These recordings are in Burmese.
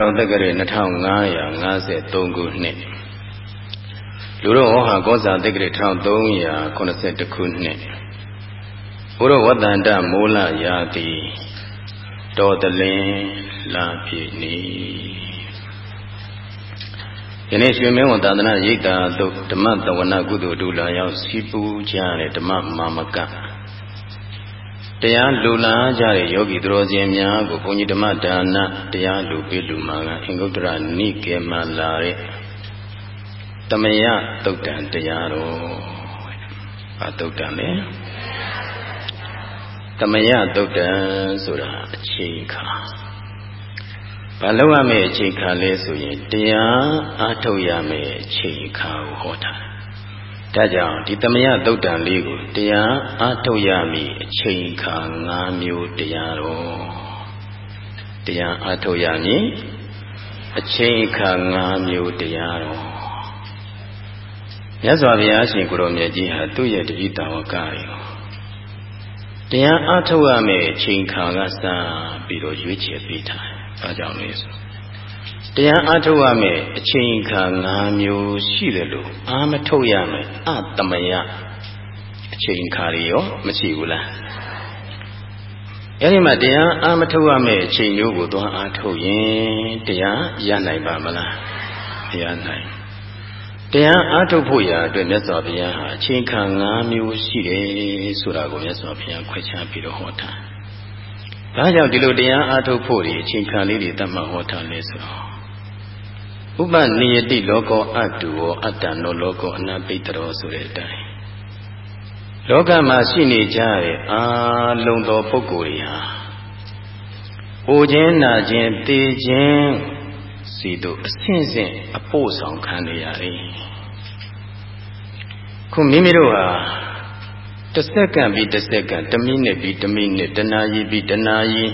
တော်တက္ကရာ2553ခုနှစ်လူတော်ဟောဟာကောဇာတက္ကရာ1382ခုနှစ်ဘုရဝတ္တန္တမိုးလရာတိတော်တလင်းလာပြီနီယနေ့ရွှေမင်းဝန်သာသနာရိပ်သာသို့ဓမ္မတဝနာကုသိုလ်ဒုလာရောက်စီပူကြတဲ့ဓမ္မမာမကတ ရားလူလာကြတဲ့ယောဂီသူတော်စင်များကိုဘုန်းကြီးဓမ္မဒါနတရားလူပေးလူမှာကအင်္ဂုတ္တရနိကေမလာတဲ့တမယတုတ်တန်တရားတော်ဘာတုတ်တန်လဲတမယတုတ်တန်ဆိုတာအချိန်ခါဘာလို့ရမယ့်အချိန်ခါလဲဆိုရင်တရားအားထုတ်ရမယ့်အချိန်ခါကိုဟောတာ ဒါကြောင့်ဒီသမယသုတ်တံလေးကိုတရားအားထုတ်ရမည်အချိန်ခါ၅မျိုးတရားတော်တရားအားထုတ်ရမည်အချိန်ခါ၅မျိုးတရားတော်မြတ်စွာဘုရားရှင်ကိုရောမြတ်ကြီးဟာသူ့ရဲ့တတိတာဝကတွေကိုတရားအားထုတ်ရမယ့်အချိန်ခါကစပြီးတော့ရွေးချယ်ပေးထားတယ်။အဲကြောင့်လေဆို တရားအားထုတ်ရမယ်အချိန်အခါ၅မျိုးရှိတယ်လို့အာမထုတ်ရမယ်အတမယအချိန်အခါတွေရောမရှိဘူးလားအဲဒီမှာတရားအာမထုတ်ရမယ်အချိန်မျိုးကိုသွားအားထုတ်ရင်တရားရနိုင်ပါမလားမရနိုင်တရားအားထုတ်ဖို့ရာအတွက်မြတ်စွာဘုရားဟာအချိန်ခါ၅မျိုးရှိတယ်ဆိုတာကိုမြတ်စွာဘုရားခွဲခြားပြီးတော့ဟောထား။ဒါကြောင့်ဒီလိုတရားအားထုတ်ဖို့ဒီအချိန်ခါလေးတွေတတ်မှဟောထားလဲဆိုတော့ ဥပနိယတိလောကောအတုဝအတ္တနောလောကောအနပိတရောဆိုတဲ့အတိုင်းလောကမှာရှိနေကြတဲ့အာလုံသောပုဂ္ဂိုလ်တွေဟာအိုခြင်းနာခြင်းတေခြင်းစီတို့အဆင့်ဆင့်အပို့ဆောင်ခံနေရတယ်ခုမိမိတို့ဟာတစ်စက္ကန့်ပြီးတစ်စက္ကန့်တစ်မိနစ်ပြီးတစ်မိနစ်တနာရီပြီးတနာရီ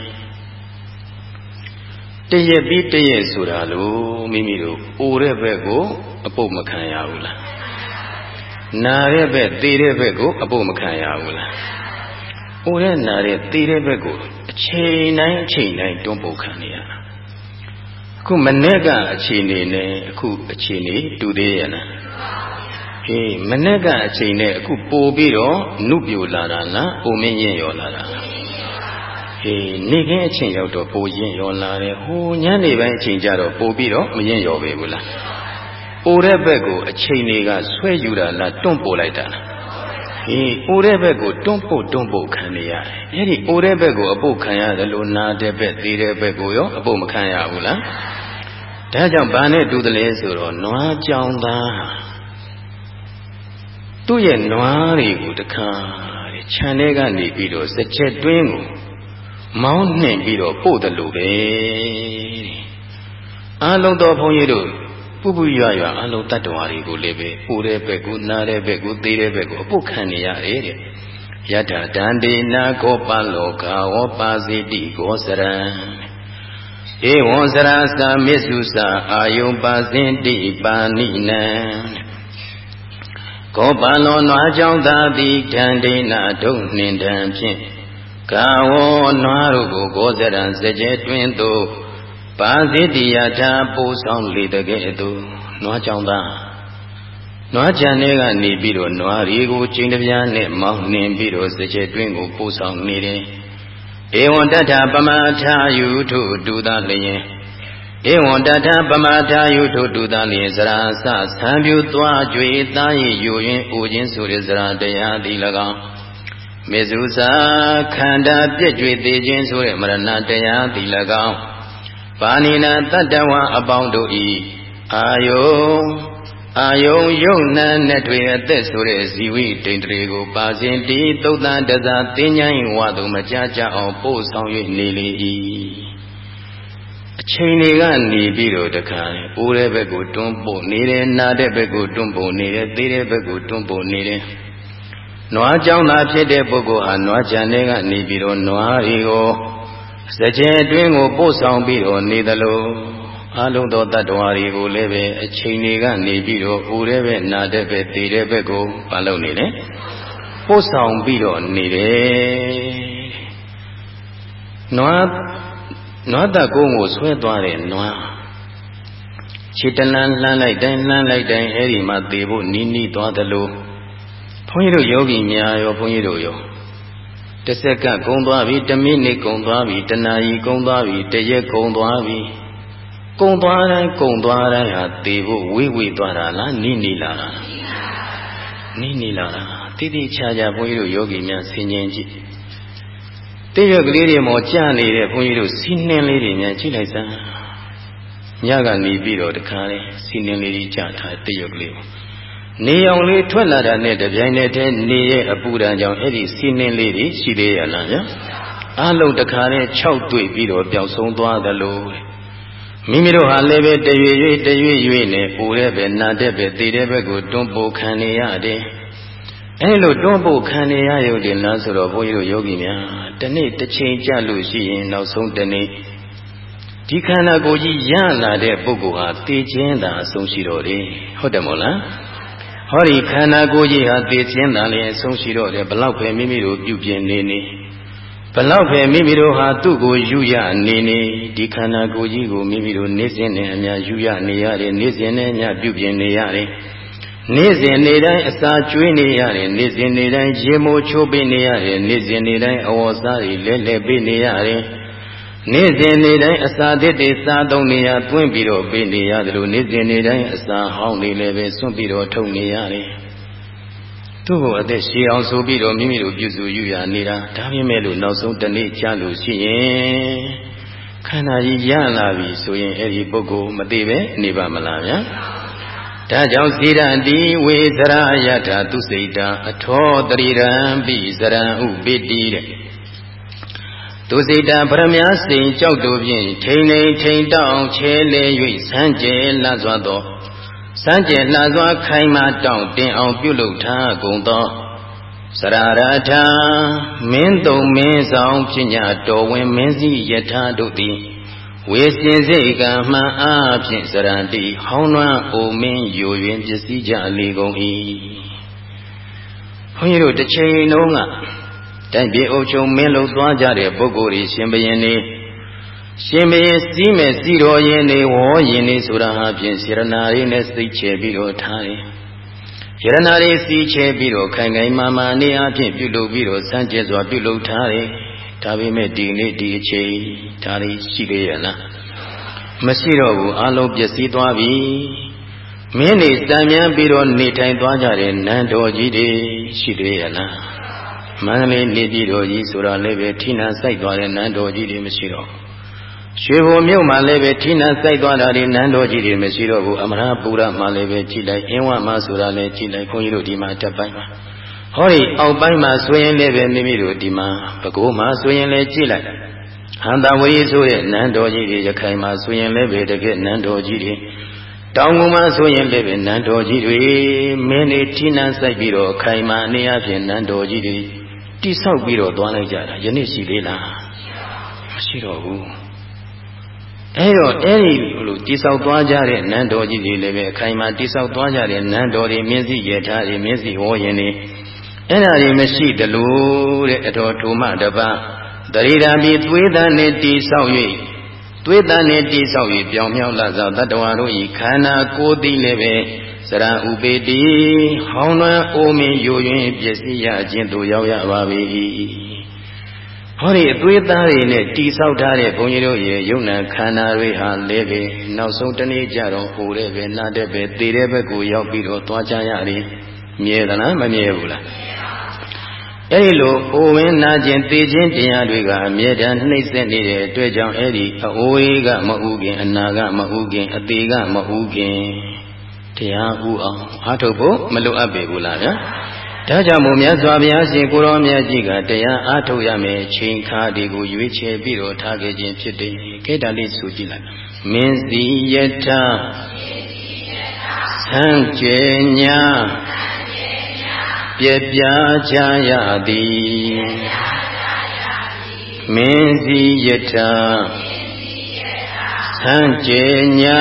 တရက်ပြီးတရက်ဆိုတာလို့မိမိတို့အိုတဲ့ဘက်ကို အပုတ်မခံရဘူးလားနာတဲ့ဘက်သေတဲ့ဘက်ကို အပုတ်မခံရဘူးလားအိုတဲ့နာတဲ့သေတဲ့ဘက်ကိုအချိန်တိုင်းအချိန်တိုင်းတွန်းပုတ်ခံနေရတာအခုမနေ့ကအခြေအနေနဲ့အခုအခြေအနေတူသေးရဲ့လားဟေးမနေ့ကအချိန်နဲ့အခုပို့ပြီးတော့နုပြိုလာတာလားပုံမင်းရင်ရောလာတာလား အေးနေခင်းအချိန်ရောက်တော့ပိုရင်ရောလာတယ်ဟိုညနေပိုင်းအချိန်ကျတော့ပိုပြီးတော့မရင်ရောပဲဘူးလားပိုတဲ့ဘက်ကိုအချိန်တွေကဆွဲယူတာလားတွန့်ပို့လိုက်တာလားအေးပိုတဲ့ဘက်ကိုတွန့်ပို့တွန့်ပို့ခံနေရတယ်အဲ့ဒီပိုတဲ့ဘက်ကိုအပုတ်ခံရတယ်လို့နာတဲ့ဘက်သေးတဲ့ဘက်ကိုရောအပုတ်မခံရဘူးလားဒါကြောင့်ဘာနဲ့တူတယ်လဲဆိုတော့နွားကြောင်သားသူ့ရဲ့နွားတွေကိုတခါခြံထဲကနေပြီးတော့စကြက်တွင်းကို မောင်းနှင်ပြီးတော့ပို့တယ်လို့ပဲအားလုံးသောဘုန်းကြီးတို့ပုပ္ပရွရွအလုံးတတ္တဝါတွေကိုလည်းပဲပို့တဲ့ဘက်ကိုနားတဲ့ဘက်ကိုသေးတဲ့ဘက်ကိုအပုတ်ခံနေရတယ်တဲ့ယတတန္တေနာကောပလောကဝောပါစီတိကောစရံဧဝံစရာသာမစ္စုစာအာယုပါစင်တိပါဏိနံကောပလောနွားကြောင့်သာတိတန္တေနာဒုနှင်တံဖြင့် ကာဝောနွားတို့ကိုကိုယ်စရံစကြဲတွင်သို့ပါဇိတိယထာပို့ဆောင်လေတကဲ့သို့နွားကြောင့်သာနွားကြံတွေကနေပြီးတော့နွားတွေကိုကျင်းတပြားနဲ့မောင်းနှင်ပြီးတော့စကြဲတွင်ကိုပို့ဆောင်နေတယ်ဧဝံတထပမထာယုထုတူသာလျင်ဧဝံတထပမထာယုထုတူသာလျင်စရာစသံပြူသွားကြွေသားရည်ယူရင်အိုခြင်းဆိုတဲ့စရာတရားသည်၎င်း မေဇုစာခန္ဓာပြည့်ကြွေသေးခြင်းဆိုတဲ့မရဏတရားသည်၎င်းပါဏိနာတတ္တဝအပေါင်းတို့ဤအာယုအာယုံယုံနာနဲ့တွေအသက်ဆိုတဲ့ဇီဝိတိန်တရေကိုပါစဉ်တီသုတ်တန်တစားသင်္ချိုင်းဝါသူမကြကြအောင်ပို့ဆောင်၍နေလေ၏အချိန်တွေကနေပြီးတော့တခါပိုးတဲ့ဘက်ကိုတွန်းပို့နေတယ်နာတဲ့ဘက်ကိုတွန်းပို့နေတယ်သေးတဲ့ဘက်ကိုတွန်းပို့နေတယ် နွားကြောင်းသားဖြစ်တဲ့ပုဂ္ဂိုလ်ဟာနွားကြံတဲ့ကနေပြီးတော့နွားတွေကိုစကြယ်အတွင်းကိုပို့ဆောင်ပြီးတော့နေသလိုအလုံးသောတ attva တွေကိုလည်းပဲအချိန်တွေကနေပြီးတော့ဦးတဲ့ပဲနာတဲ့ပဲတည်တဲ့ဘက်ကိုမလုပ်နေနဲ့ပို့ဆောင်ပြီးတော့နေတယ်နွားနွားတကုန်းကိုဆွဲသွားတဲ့နွားခြေတလန်းလှမ်းလိုက်တိုင်းလှမ်းလိုက်တိုင်းအဲ့ဒီမှာသေဖို့နီးနီးသွားသလို ဘုန်းကြီးတို့ယောဂီများရောဘုန်းကြီးတို့ရောတစ်စက္ကန့်ကုန်သွားပြီတစ်မိနစ်ကုန်သွားပြီတစ်နာရီကုန်သွားပြီတစ်ရက်ကုန်သွားပြီကုန်သွားတိုင်းကုန်သွားတိုင်းဟာသေဖို့ဝိဝိသွားတာလားနီးနီးလာတာနီးနီးလာတာတိတိချာချာဘုန်းကြီးတို့ယောဂီများဆင်ခြင်ကြည့်တည့်ရွက်ကလေးတွေမောကြာနေတဲ့ဘုန်းကြီးတို့စီးနှင်းလေးတွေများကြည့်လိုက်စမ်းညကနေပြီးတော့တခါလေစီးနှင်းလေးကြီးကြာထားတည့်ရွက်ကလေးပေါ့ နေအောင်လေးထွက်လာတာနဲ့တပြိုင်နက်တည်းနေရဲ့အပူဓာတ်ကြောင့်အဲ့ဒီစီးနှင်းလေးတွေရှိသေးရလားဗျာအလုံးတခါနဲ့6တွေ့ပြီးတော့ပျောက်ဆုံးသွားသလိုမိမိတို့ဟာလည်းပဲတရွေ့ရွေ့တရွေ့ရွေ့နဲ့ပူတဲ့ပဲနာတဲ့ပဲသိတဲ့ဘက်ကိုတွန်းပို့ခံနေရတယ်အဲလိုတွန်းပို့ခံနေရရုံတင်လားဆိုတော့ဘုန်းကြီးတို့ယောဂီများတနေ့တစ်ချိန်ကြလို့ရှိရင်နောက်ဆုံးတနေ့ဒီခန္ဓာကိုယ်ကြီးရလာတဲ့ပုဂ္ဂိုလ်ဟာသိခြင်းသာအဆုံးရှိတော့တယ်ဟုတ်တယ်မို့လား ဟောဒီခန္ဓာကိုယ်ကြီးဟာသိခြင်းသာလည်းအဆုံးရှိတော့တယ်ဘလောက်ပဲမိမိတို့ပြုပြင်နေနေဘလောက်ပဲမိမိတို့ဟာသူ့ကိုယူရနေနေဒီခန္ဓာကိုယ်ကြီးကိုမိမိတို့နေစဉ်နဲ့အများယူရနေရတယ်နေစဉ်နဲ့အများပြုပြင်နေရတယ်နေ့စဉ်နေ့တိုင်းအစာကျွေးနေရတယ်နေ့စဉ်နေ့တိုင်းရေမိုးချိုးပေးနေရတယ်နေ့စဉ်နေ့တိုင်းအဝေါ်စားတွေလဲလှယ်ပေးနေရတယ် နေ့စဉ်နေ့တိုင်းအစာသစ်တွေစားသုံးနေရတွင်းပြီးတော့ပေးနေရတယ်လို့နေ့စဉ်နေ့တိုင်းအစာဟောင်းတွေလည်းပဲစွန့်ပြီးတော့ထုတ်နေရတယ်သူ့ကိုအသက်ရှည်အောင်ဆိုပြီးတော့မိမိတို့ပြုစုယူရနေတာဒါပေမဲ့လို့နောက်ဆုံးတနေ့ကြားလို့ရှိရင်ခန္ဓာကြီးရလာပြီဆိုရင်အဲ့ဒီပုဂ္ဂိုလ်မသေးပဲနေပါမလားဗျာဒါကြောင့်စေရတိဝေစရယထာသူစိတ်တာအထောတရိရံပိစရံဥပိတိတဲ့ သူစိတ်တာပရမယစိန်ကြောက်တို့ဖြင့်ထိန်နေထိန်တောင်းချဲလေ၍ဆန်းကျဲလှစွာသောစမ်းကြယ်လှစွာခိုင်မာတောင့်တင်အောင်ပြုလုပ်ထားကုန်သောစရရထာမင်းတုံမင်းဆောင်ဖြစ်ညာတော်ဝင်မင်းစည်းယထာတို့သည်ဝေစင်စိတ်ကမှန်အားဖြင့်စရန္တိဟောင်းနွမ်းအိုမင်းယိုရင်ပစ္စည်းကြလေကုန်၏ဘုန်းကြီးတို့တစ်ချိန်လုံးက တိုက်ပြေအုပ်ချုပ်မင်းလုံသွားကြတဲ့ပုဂ္ဂိုလ်တွေရှင်ဘရင်တွေရှင်မေစီးမဲ့စီတော်ရင်နေဝေါ်ရင်နေဆိုတာဟာဖြင့်စေရနာလေးနဲ့စိတ်ချပြီးတော့ထားတယ်။ယရနာလေးစီးချပြီးတော့ခိုင်ခိုင်မာမာနေအချင်းပြုလုပ်ပြီးတော့စမ်းကြဲစွာပြုလုပ်ထားတယ်။ဒါပေမဲ့ဒီနေ့ဒီအချိန်ဒါလေးရှိသေးရဲ့လား။မရှိတော့ဘူးအလုံးပျက်စီးသွားပြီ။မင်းနေစံမြန်းပြီးတော့နေထိုင်သွားကြတဲ့နန်းတော်ကြီးတွေရှိသေးရဲ့လား။ မန္တလေးနေပြည်တော်ကြီးဆိုတာလည်းပဲထိနာစိုက်သွားတဲ့နန်းတော်ကြီးတွေမရှိတော့ဘူးရွှေဘုံမြို့မှာလည်းပဲထိနာစိုက်သွားတာဒီနန်းတော်ကြီးတွေမရှိတော့ဘူးအမရပူရမှာလည်းပဲကြည်လိုက်အင်းဝမှာဆိုတာလည်းကြည်လိုက်ခွန်ကြီးတို့ဒီမှာတက်ပိုင်းမှာဟောဒီအောက်ပိုင်းမှာဆိုရင်လည်းပဲမိမိတို့ဒီမှာပကိုးမှာဆိုရင်လည်းကြည်လိုက်ဟန္တာဝရီဆိုတဲ့နန်းတော်ကြီးတွေရခိုင်မှာဆိုရင်လည်းပဲတကယ်နန်းတော်ကြီးတွေတောင်ကုန်မှာဆိုရင်လည်းပဲနန်းတော်ကြီးတွေမင်းနေထိနာစိုက်ပြီးတော့ခိုင်မာအနေအချင်းနန်းတော်ကြီးတွေ တိဆောက်ပြီးတော့သွားလိုက်ကြတာယနေ့ရှိသေးလားမရှိတော့ဘူးအဲတော့အဲ့ဒီလိုတိဆောက်သွားကြတဲ့နန်းတော်ကြီးတွေလည်းပဲအခိုင်အမာတိဆောက်သွားကြတဲ့နန်းတော်တွေမြင်းစီရထားတွေမြင်းစီဝေါ်ရင်တွေအဲ့ဒါတွေမရှိတလို့တဲ့အတော်ထုမတပါတရိဓာပိသွေးသားနဲ့တိဆောက်၍သွေးသားနဲ့တိဆောက်၍ပြောင်မြောက်လာသောတတ္တဝါတို့ဤခန္ဓာကိုယ်သည်လည်းပဲ စရဥပေတိဟောင်းနှံအိုမင်းယိုရင်ပစ္စည်းရခြင်းတို့ရောက်ရပါ၏ဟောဒီအသွေးသားတွေနဲ့တိဆောက်ထားတဲ့ဘုန်းကြီးတို့ရဲ့ယုံနာခန္ဓာတွေဟာလည်းပဲနောက်ဆုံးတနေ့ကျတော့ဟိုတဲ့ပဲနာတဲ့ပဲသေတဲ့ဘက်ကိုရောက်ပြီးတော့သွားကြရတယ်မြဲသလားမမြဲဘူးလားအဲဒီလိုအိုဝင်နာခြင်းသေခြင်းတရားတွေကအမြဲတမ်းနှိမ့်ဆက်နေတဲ့အတွက်ကြောင့်အဲဒီအိုဝေးကမဥခင်အနာကမဥခင်အသေးကမဥခင် တရားဥအောင်အားထုတ်ဖို့မလိုအပ်ပေဘူးလားဗျာဒါကြောင့်မို့မြတ်စွာဘုရားရှင်ကိုရောမြတ်ကြီးကတရားအားထုတ်ရမယ်ချိန်ခါဒီကိုရွေးချယ်ပြီးတော့ထားခဲ့ခြင်းဖြစ်တယ်။ခေတ္တလေးဆိုကြည့်လိုက်။မင်းစီယထာဆံကျေညာပြပြချရသည်မင်းစီယထာဆံကျေညာ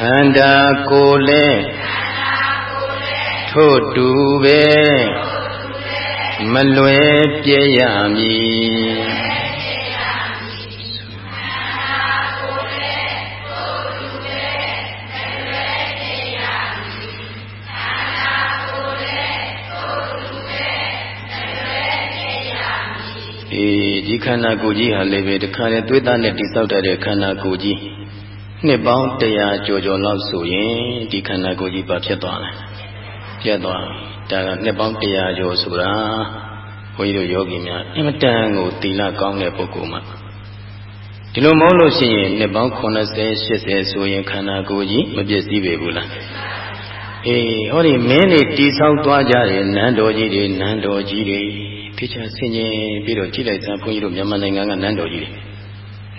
ခန္ဓာကိုယ်လဲထို့တူပဲမလွယ်ပြည့်ရမည်အေးဒီခန္ဓာကိုယ်ကြီးဟာလည်းပဲတခါလေသွေးသားနဲ့တိဆောက်တဲ့ခန္ဓာကိုယ်ကြီး နှစ်ပေါင်း100ကျော်ကျော်လောက်ဆိုရင်ဒီခန္ဓာကိုယ်ကြီးပါဖြစ်သွားတယ်ပြတ်သွားဒါကနှစ်ပေါင်း100ကျော်ဆိုတာဘုန်းကြီးတို့ယောဂီများအင်မတန်ကိုသီလကောင်းတဲ့ပုဂ္ဂိုလ်မှဒီလိုမဟုတ်လို့ရှိရင်နှစ်ပေါင်း80 80ဆိုရင်ခန္ဓာကိုယ်ကြီးမပြည့်စည်ပေဘူးလားအေးဟောဒီမင်းတွေတိဆောက်သွားကြတယ်နန်းတော်ကြီးတွေနန်းတော်ကြီးတွေဖေချာဆင်ញင်ပြီးတော့ကြည့်လိုက်စမ်းဘုန်းကြီးတို့မြန်မာနိုင်ငံကနန်းတော်ကြီးတွေ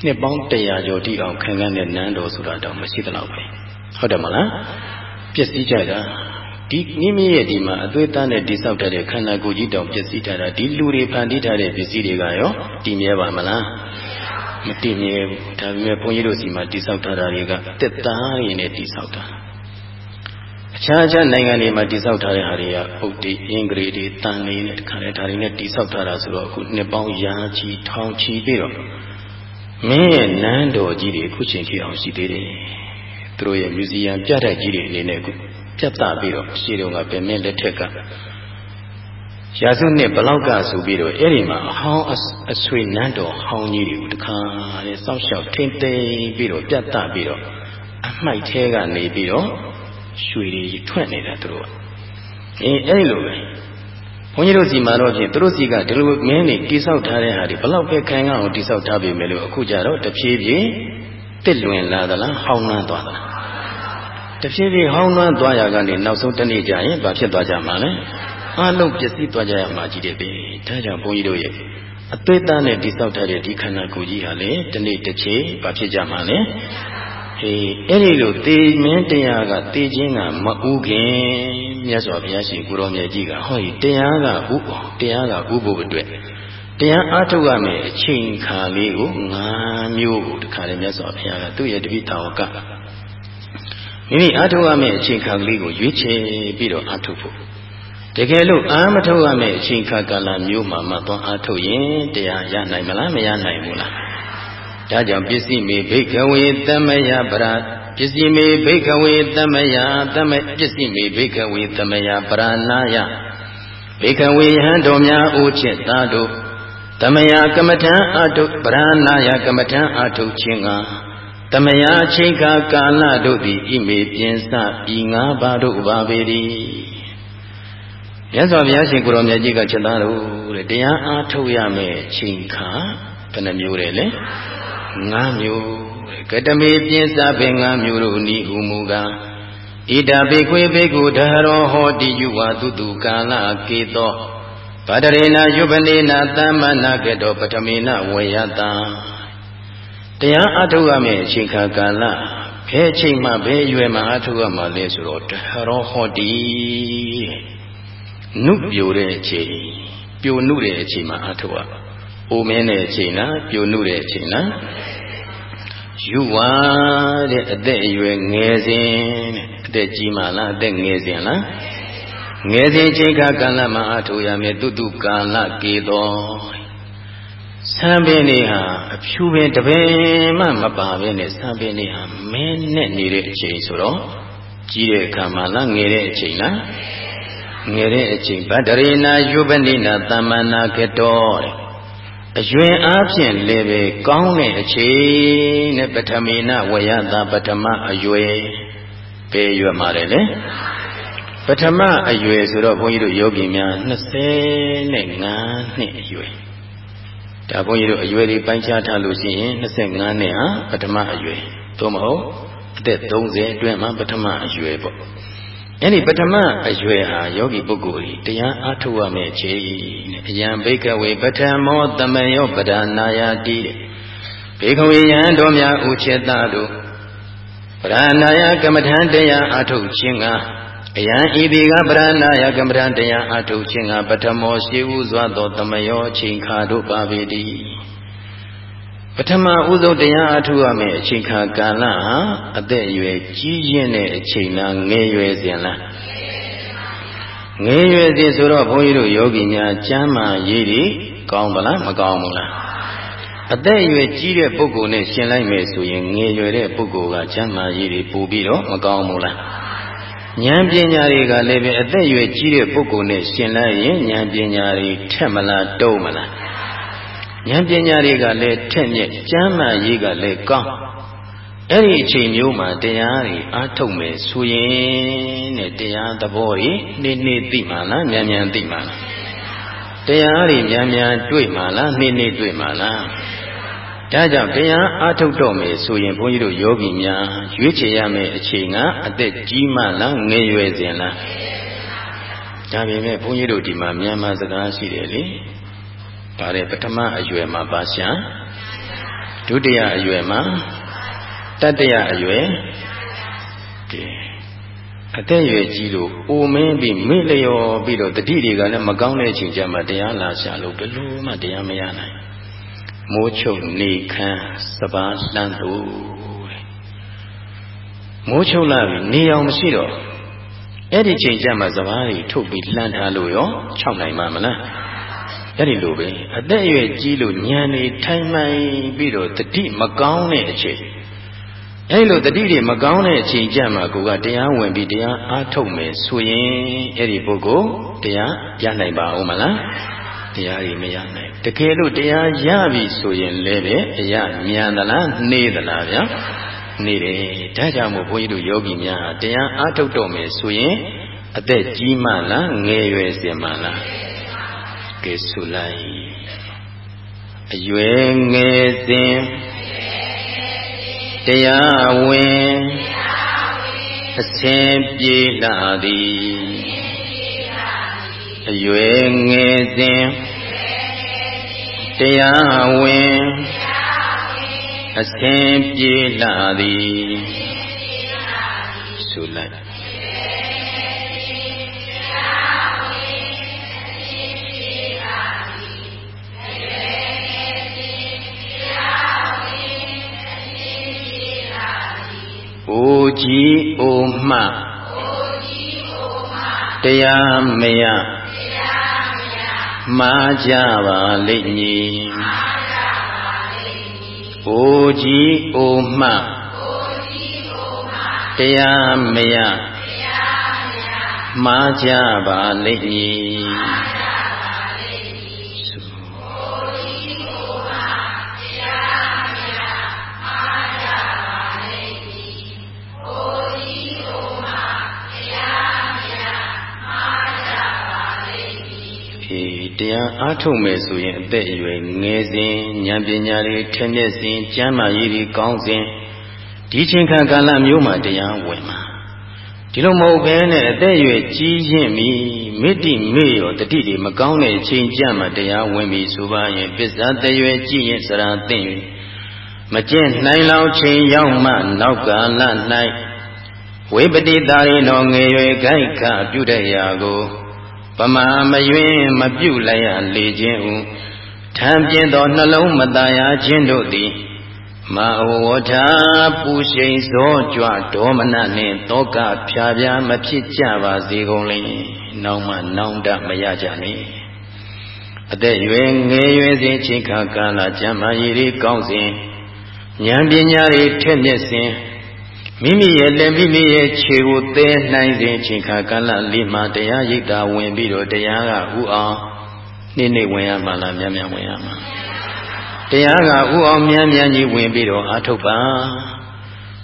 နှစ်ပေါင်း100ကျော်တိအောင်ခံခံတဲ့နန်းတော်ဆိုတာတော့မရှိသလောက်ပဲဟုတ်တယ်မလားပျက်စီးကြတာဒီမိမိရဲ့ဒီမှာအသွေးသားနဲ့တိဆောက်တဲ့ခန္ဓာကိုယ်ကြီးတောင်ပျက်စီးထားတာဒီလူတွေဖန်တီးထားတဲ့ပစ္စည်းတွေကရောတည်မြဲပါမလားမတည်မြဲဘူးဒါပေမဲ့ဘုန်းကြီးတို့စီမှာတိဆောက်ထားတာတွေကတက်သားရင်းနဲ့တိဆောက်တာအခြားအခြားနိုင်ငံတွေမှာတိဆောက်ထားတဲ့ဟာတွေကပုတ်တိအင်္ဂရီတွေတန်လေးနဲ့တခါလေဒါတွေနဲ့တိဆောက်ထားတာဆိုတော့အခုနှစ်ပေါင်းရာချီထောင်ချီပြီးတော့ မင်းရဲ့နန်းတော်ကြီးတွေအခုချိန်ထိအောင်ရှိသေးတယ်သူတို့ရဲ့မြူဇီယံပြတိုက်ကြီးတွေအနေနဲ့အခုပြတ်သားပြီးတော့ရှေးတုန်းကဗမင်းလက်ထက်ကရာစုနှစ်ဘလောက်ကဆိုပြီးတော့အဲ့ဒီမှာအဟောင်းအဆွေနန်းတော်ဟောင်းကြီးတွေကိုတခါလေစောင့်ရှောက်ထင်းသိမ်းပြီးတော့ပြတ်သားပြီးတော့အမှိုက်ထဲကနေပြီးတော့ရွှေတွေထွက်နေတာသူတို့ကအေးအဲ့လိုပဲ ဘုန်းကြီးတို့စီမှာတော့ဖြင့်သူတို့စီကဒီလိုမင်းနေတိဆောက်ထားတဲ့ဟာတွေဘလောက်ပဲခံရအောင်တိဆောက်ထားပြီမယ်လို့အခုကြတော့တဖြည်းဖြည်းတစ်လွင်လာသလားဟောင်းနှမ်းသွားသလားတဖြည်းဖြည်းဟောင်းနှမ်းသွားရကနေနောက်ဆုံးတနေ့ကျရင်ဘာဖြစ်သွားကြမှာလဲအလုံးပျက်စီးသွားကြရမှာကြီးတယ်ပဲဒါကြောင့်ဘုန်းကြီးတို့ရဲ့အသွေးသားနဲ့တိဆောက်ထားတဲ့ဒီခန္ဓာကိုယ်ကြီးဟာလေတနေ့တစ်ချိန်ဘာဖြစ်ကြမှာလဲအေးအဲ့ဒီလိုတေမင်းတရားကတေခြင်းကမဥခင် မြတ်စွာဘုရားရှင်ကိုရောမြတ်ကြီးကဟောဒီတရားကဥတရားကဥဖို့အတွက်တရားအားထုတ်ရမယ်အချိန်ခါလေးကို၅မျိုးကိုတခါလေမြတ်စွာဘုရားကသူ့ရဲ့တပိတာဝကမိမိအားထုတ်ရမယ်အချိန်ခါကလေးကိုရွေးချယ်ပြီးတော့အားထုတ်ဖို့တကယ်လို့အာမထုတ်ရမယ်အချိန်ခါကာလမျိုးမှာမှသွားအားထုတ်ရင်တရားရနိုင်မလားမရနိုင်ဘူးလားဒါကြောင့်ပစ္စည်းမေဘိကဝေတမယပရာ ပစ္စည်းမေဘိကဝေတမယတမပစ္စည်းမေဘိကဝေတမယပရာနာယဘိကဝေယဟံတော်များအိုချစ်သားတို့တမယကမ္မထံအတုပရာနာယကမ္မထံအတုခြင်းကတမယအချိန်ခါကာလတို့သည်ဣမေပြင်းစဤငါးပါးတို့ပါပေ၏မြတ်စွာဘုရားရှင်ကိုရောမြတ်ကြီးကချက်သားတို့တဲ့တရားအားထုတ်ရမယ်ချိန်ခါဘယ်နှမျိုးလဲလဲ၅မျိုး ကတမေပြင်းစားပင်၅မျိုးတို့ဤဟုမူကားဣဒဘေခွေဘေကုဓရောဟောတိယဝတုတုကာလကေသောဗဒရေနာယုပနေနာသမ္မနာကတောပထမေနဝေယတာတရားအထုတ်ရမယ့်အချိန်ခါကာလဘယ်အချိန်မှဘယ်ရွယ်မှအထုတ်ရမှာလဲဆိုတော့ဓရောဟောတိနုပြိုတဲ့အချိန်ပြိုနုတဲ့အချိန်မှအထုတ်ရအိုမင်းတဲ့အချိန်လားပြိုနုတဲ့အချိန်လား ယူဝါတဲ့အသက်အရွယ်ငယ်စဉ်တဲ့အသက်ကြီးမှလားအသက်ငယ်စဉ်လားငယ်စဉ်ချိန်ခါကာလမှာအထောရမယ်တုတုကာလကေသောဆံပင်တွေဟာအဖြူပင်တပင်မှမပါဘဲနဲ့ဆံပင်တွေဟာမင်းနဲ့နေတဲ့အချိန်ဆိုတော့ကြီးတဲ့အခါမှလားငယ်တဲ့အချိန်လားငယ်တဲ့အချိန်ဗတ္တရေနာယုပနိနာသမ္မနာကတောတဲ့ အရွယ်အားဖြင့်လည်းပဲကောင်းတဲ့အချိန်နဲ့ပထမေနဝယတာပထမအရွယ်ပဲရွယ်မှာတယ်လေပထမအရွယ်ဆိုတော့ဘုန်းကြီးတို့ယောဂီများ25နှစ်အရွယ်ဒါဘုန်းကြီးတို့အရွယ်တွေပိုင်းခြားထားလို့ရှိရင်25နှစ်ဟာပထမအရွယ်သို့မဟုတ်အသက်30အတွင်းမှာပထမအရွယ်ပေါ့ အဲ့ဒီပထမအရွယ်ဟာယောဂီပုဂ္ဂိုလ်ကြီးတရားအားထုတ်ရမယ့်ခြေနဲ့အယံဘိကဝေပထမောတမယောပဒနာယာတိတဲ့ဘေကဝေယံတော်များဥချေတတို့ပဒနာယကမ္မထံတရားအားထုတ်ခြင်းကအယံဤဒီကပရဏာယကမ္မရတရားအထုခြင်းကပထမောရှိဥစွာသောတမယောအချိန်ခါတို့ပါပေတည်း ပထမဥသောတရားအထုရမယ့်အချိန်ခါကာလဟာအသက်အရွယ်ကြီးရင့်တဲ့အချိန်လားငယ်ရွယ်စဉ်လားငယ်ရွယ်စဉ်ဆိုတော့ဘုန်းကြီးတို့ယောဂီများကျမ်းမာရေးတွေကောင်းသလားမကောင်းဘူးလားအသက်အရွယ်ကြီးတဲ့ပုဂ္ဂိုလ်နဲ့ရှင်လိုက်မယ်ဆိုရင်ငယ်ရွယ်တဲ့ပုဂ္ဂိုလ်ကကျမ်းမာရေးတွေပို့ပြီးတော့မကောင်းဘူးလားဉာဏ်ပညာတွေကလည်းပဲအသက်အရွယ်ကြီးတဲ့ပုဂ္ဂိုလ်နဲ့ရှင်လိုက်ရင်ဉာဏ်ပညာတွေထက်မလားတုံးမလား ဉာဏ်ပညာတွေကလည်းထက်မြက်ကျမ်းမာရေးကလည်းကောင်းအဲ့ဒီအချိန်မျိုးမှာတရားတွေအားထုတ်မယ်ဆိုရင်တဲ့တရားသဘောတွေနေ့နေ့သိမှလားမြန်မြန်သိမှလားတရားတွေမြန်မြန်တွေ့မှလားနေ့နေ့တွေ့မှလားဒါကြောင့်တရားအားထုတ်တော့မယ်ဆိုရင်ဘုန်းကြီးတို့ယောဂီများရွေးချယ်ရမယ့်အချိန်ကအသက်ကြီးမှလားငယ်ရွယ်စဉ်လားဒါပေမဲ့ဘုန်းကြီးတို့ဒီမှာမြန်မာစကားရှိတယ်လေ။ ဒါတဲ့ပထမအရွယ်မှာပါရှာဒုတိယအရွယ်မှာတတိယအရွယ်ကဲအသက်ရွယ်ကြီးလို့အိုမင်းပြီးမိလျော်ပြီးတော့တတိတွေကလည်းမကောင်းတဲ့အချိန်ကျမှတရားလာရှာလို့ဘယ်လို့မှတရားမရနိုင်မိုးချုပ်နေခမ်းစပါးလှမ်းလို့မိုးချုပ်လာပြီနေအောင်မရှိတော့အဲ့ဒီချိန်ကျမှစပါးတွေထုတ်ပြီးလှမ်းထားလို့ရော6နိုင်မှာမလား အဲ့ဒီလိုပဲအသက်အရွယ်ကြီးလို့ညံနေထိုင်မှန်ပြီးတော့တတိမကောင်းတဲ့အချိန်အဲ့လိုတတိတွေမကောင်းတဲ့အချိန်ကြမှာကိုကတရားဝင်ပြီးတရားအားထုတ်မယ်ဆိုရင်အဲ့ဒီပုဂ္ဂိုလ်တရားရနိုင်ပါဦးမလားတရားကြီးမရနိုင်တကယ်လို့တရားရပြီဆိုရင်လည်းပဲအရမြန်သလားနှေးသလားဗျာနေတယ်ဒါကြောင့်မို့ဘုန်းကြီးတို့ယောဂီများတရားအားထုတ်တော့မယ်ဆိုရင်အသက်ကြီးမှလားငယ်ရွယ်စင်မှလား ကဲဆိုလိုက်အရွယ်ငယ်စဉ်တရားဝင်အစဉ်ပြေလာသည်အရွယ်ငယ်စဉ်တရားဝင်အစဉ်ပြေလာသည်ဆိုလိုက် အိုကြီးအိုမှတရားမရမှားကြပါလိမ့်မည်အိုကြီးအိုမှတရားမရမှားကြပါလိမ့်မည် တရားအားထုတ်မယ်ဆိုရင်အသက်အရွယ်ငယ်စဉ်ဉာဏ်ပညာတွေထက်မြက်စဉ်ကျမ်းမာရေးတွေကောင်းစဉ်ဒီချိန်ခါကာလမျိုးမှာတရားဝင်မှာဒီလိုမဟုတ်ဘဲနဲ့အသက်အရွယ်ကြီးရင့်ပြီမိတိမေ့ရောတတိတွေမကောင်းတဲ့အချိန်ကြမှာတရားဝင်ပြီဆိုပါရင်ပစ္စာတရွယ်ကြီးရင်စရာသိမ့်မကျင့်နိုင်လောက်ချိန်ရောက်မှနောက်ကာလ၌ဝိပတိတာရိနောငယ်ရွယ်ခိုက်ခပြုတဲ့ရာကို ပမာမယွင်းမပြုတ်လိုက်ရလေခြင်းဟုထံပြင်းသောနှလုံးမตายခြင်းတို့သည်မဝထာပူရှိန်သောကြွဒေါမနနှင့်တောကဖြာဖြာမဖြစ်ကြပါစေကုန်လေ။နောင်မှနောင်တမရကြနှင့်။အသက်ရွယ်ငယ်ရွယ်စဉ်ချိန်ခါကာလကျမ်းမာရည်ကောင်းစဉ်ဉာဏ်ပညာတွေထက်မြက်စဉ် မိမိရဲ့လက်မိမိရဲ့ခြေကိုသဲနိုင်စဉ်ချိန်ခါကလလေးမှာတရားရိပ်တာဝင်ပြီးတော့တရားကဥအောင်နေ့နေ့ဝင်ရမှာလားမြန်မြန်ဝင်ရမှာတရားကဥအောင်မြန်မြန်ကြီးဝင်ပြီးတော့အာထုတ်ပါ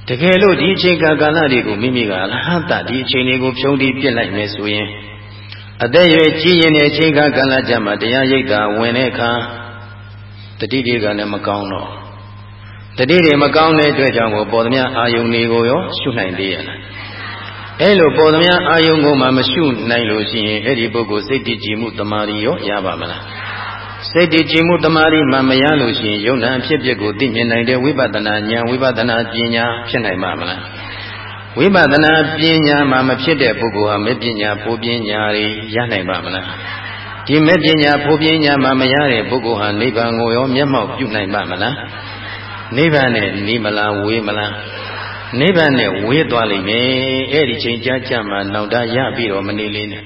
တကယ်လို့ဒီအချိန်ကာလတွေကိုမိမိကအလဟတဒီအချိန်တွေကိုဖြုံးတီးပြစ်လိုက်မယ်ဆိုရင်အသက်ရွယ်ကြီးရင်တဲ့အချိန်ကာလကြမှာတရားရိပ်တာဝင်တဲ့အခါတတိတွေကလည်းမကောင်းတော့ တတိတွေမကောင်းတဲ့အတွက်ကြောင့်ကိုပေါ်သမျှအာယုန်တွေကိုရောရှုနိုင်သေးရလားအဲလိုပေါ်သမျှအာယုန်ကိုမှမရှုနိုင်လို့ရှိရင်အဲ့ဒီပုဂ္ဂိုလ်စိတ်တည်ကြည်မှုတမာရီရောရပါမလားစိတ်တည်ကြည်မှုတမာရီမှမရလို့ရှိရင်ယုံနာဖြစ်ဖြစ်ကိုသိမြင်နိုင်တဲ့ဝိပဿနာဉာဏ်ဝိပဿနာပညာဖြစ်နိုင်ပါမလားဝိပဿနာပညာမှာမဖြစ်တဲ့ပုဂ္ဂိုလ်ဟာမေပညာဖို့ပညာတွေရနိုင်ပါမလားဒီမေပညာဖို့ပညာမှာမရတဲ့ပုဂ္ဂိုလ်ဟာနိဗ္ဗာန်ကိုရောမျက်မှောက်ပြုနိုင်ပါမလား နိဗ္ဗာန်နဲ့နီးမလားဝေးမလားနိဗ္ဗာန်နဲ့ဝေးသွားလိမ့်မယ်အဲ့ဒီချိန်ကြာကြာမှနောင်တရပြီးတော့မနေလေးနဲ့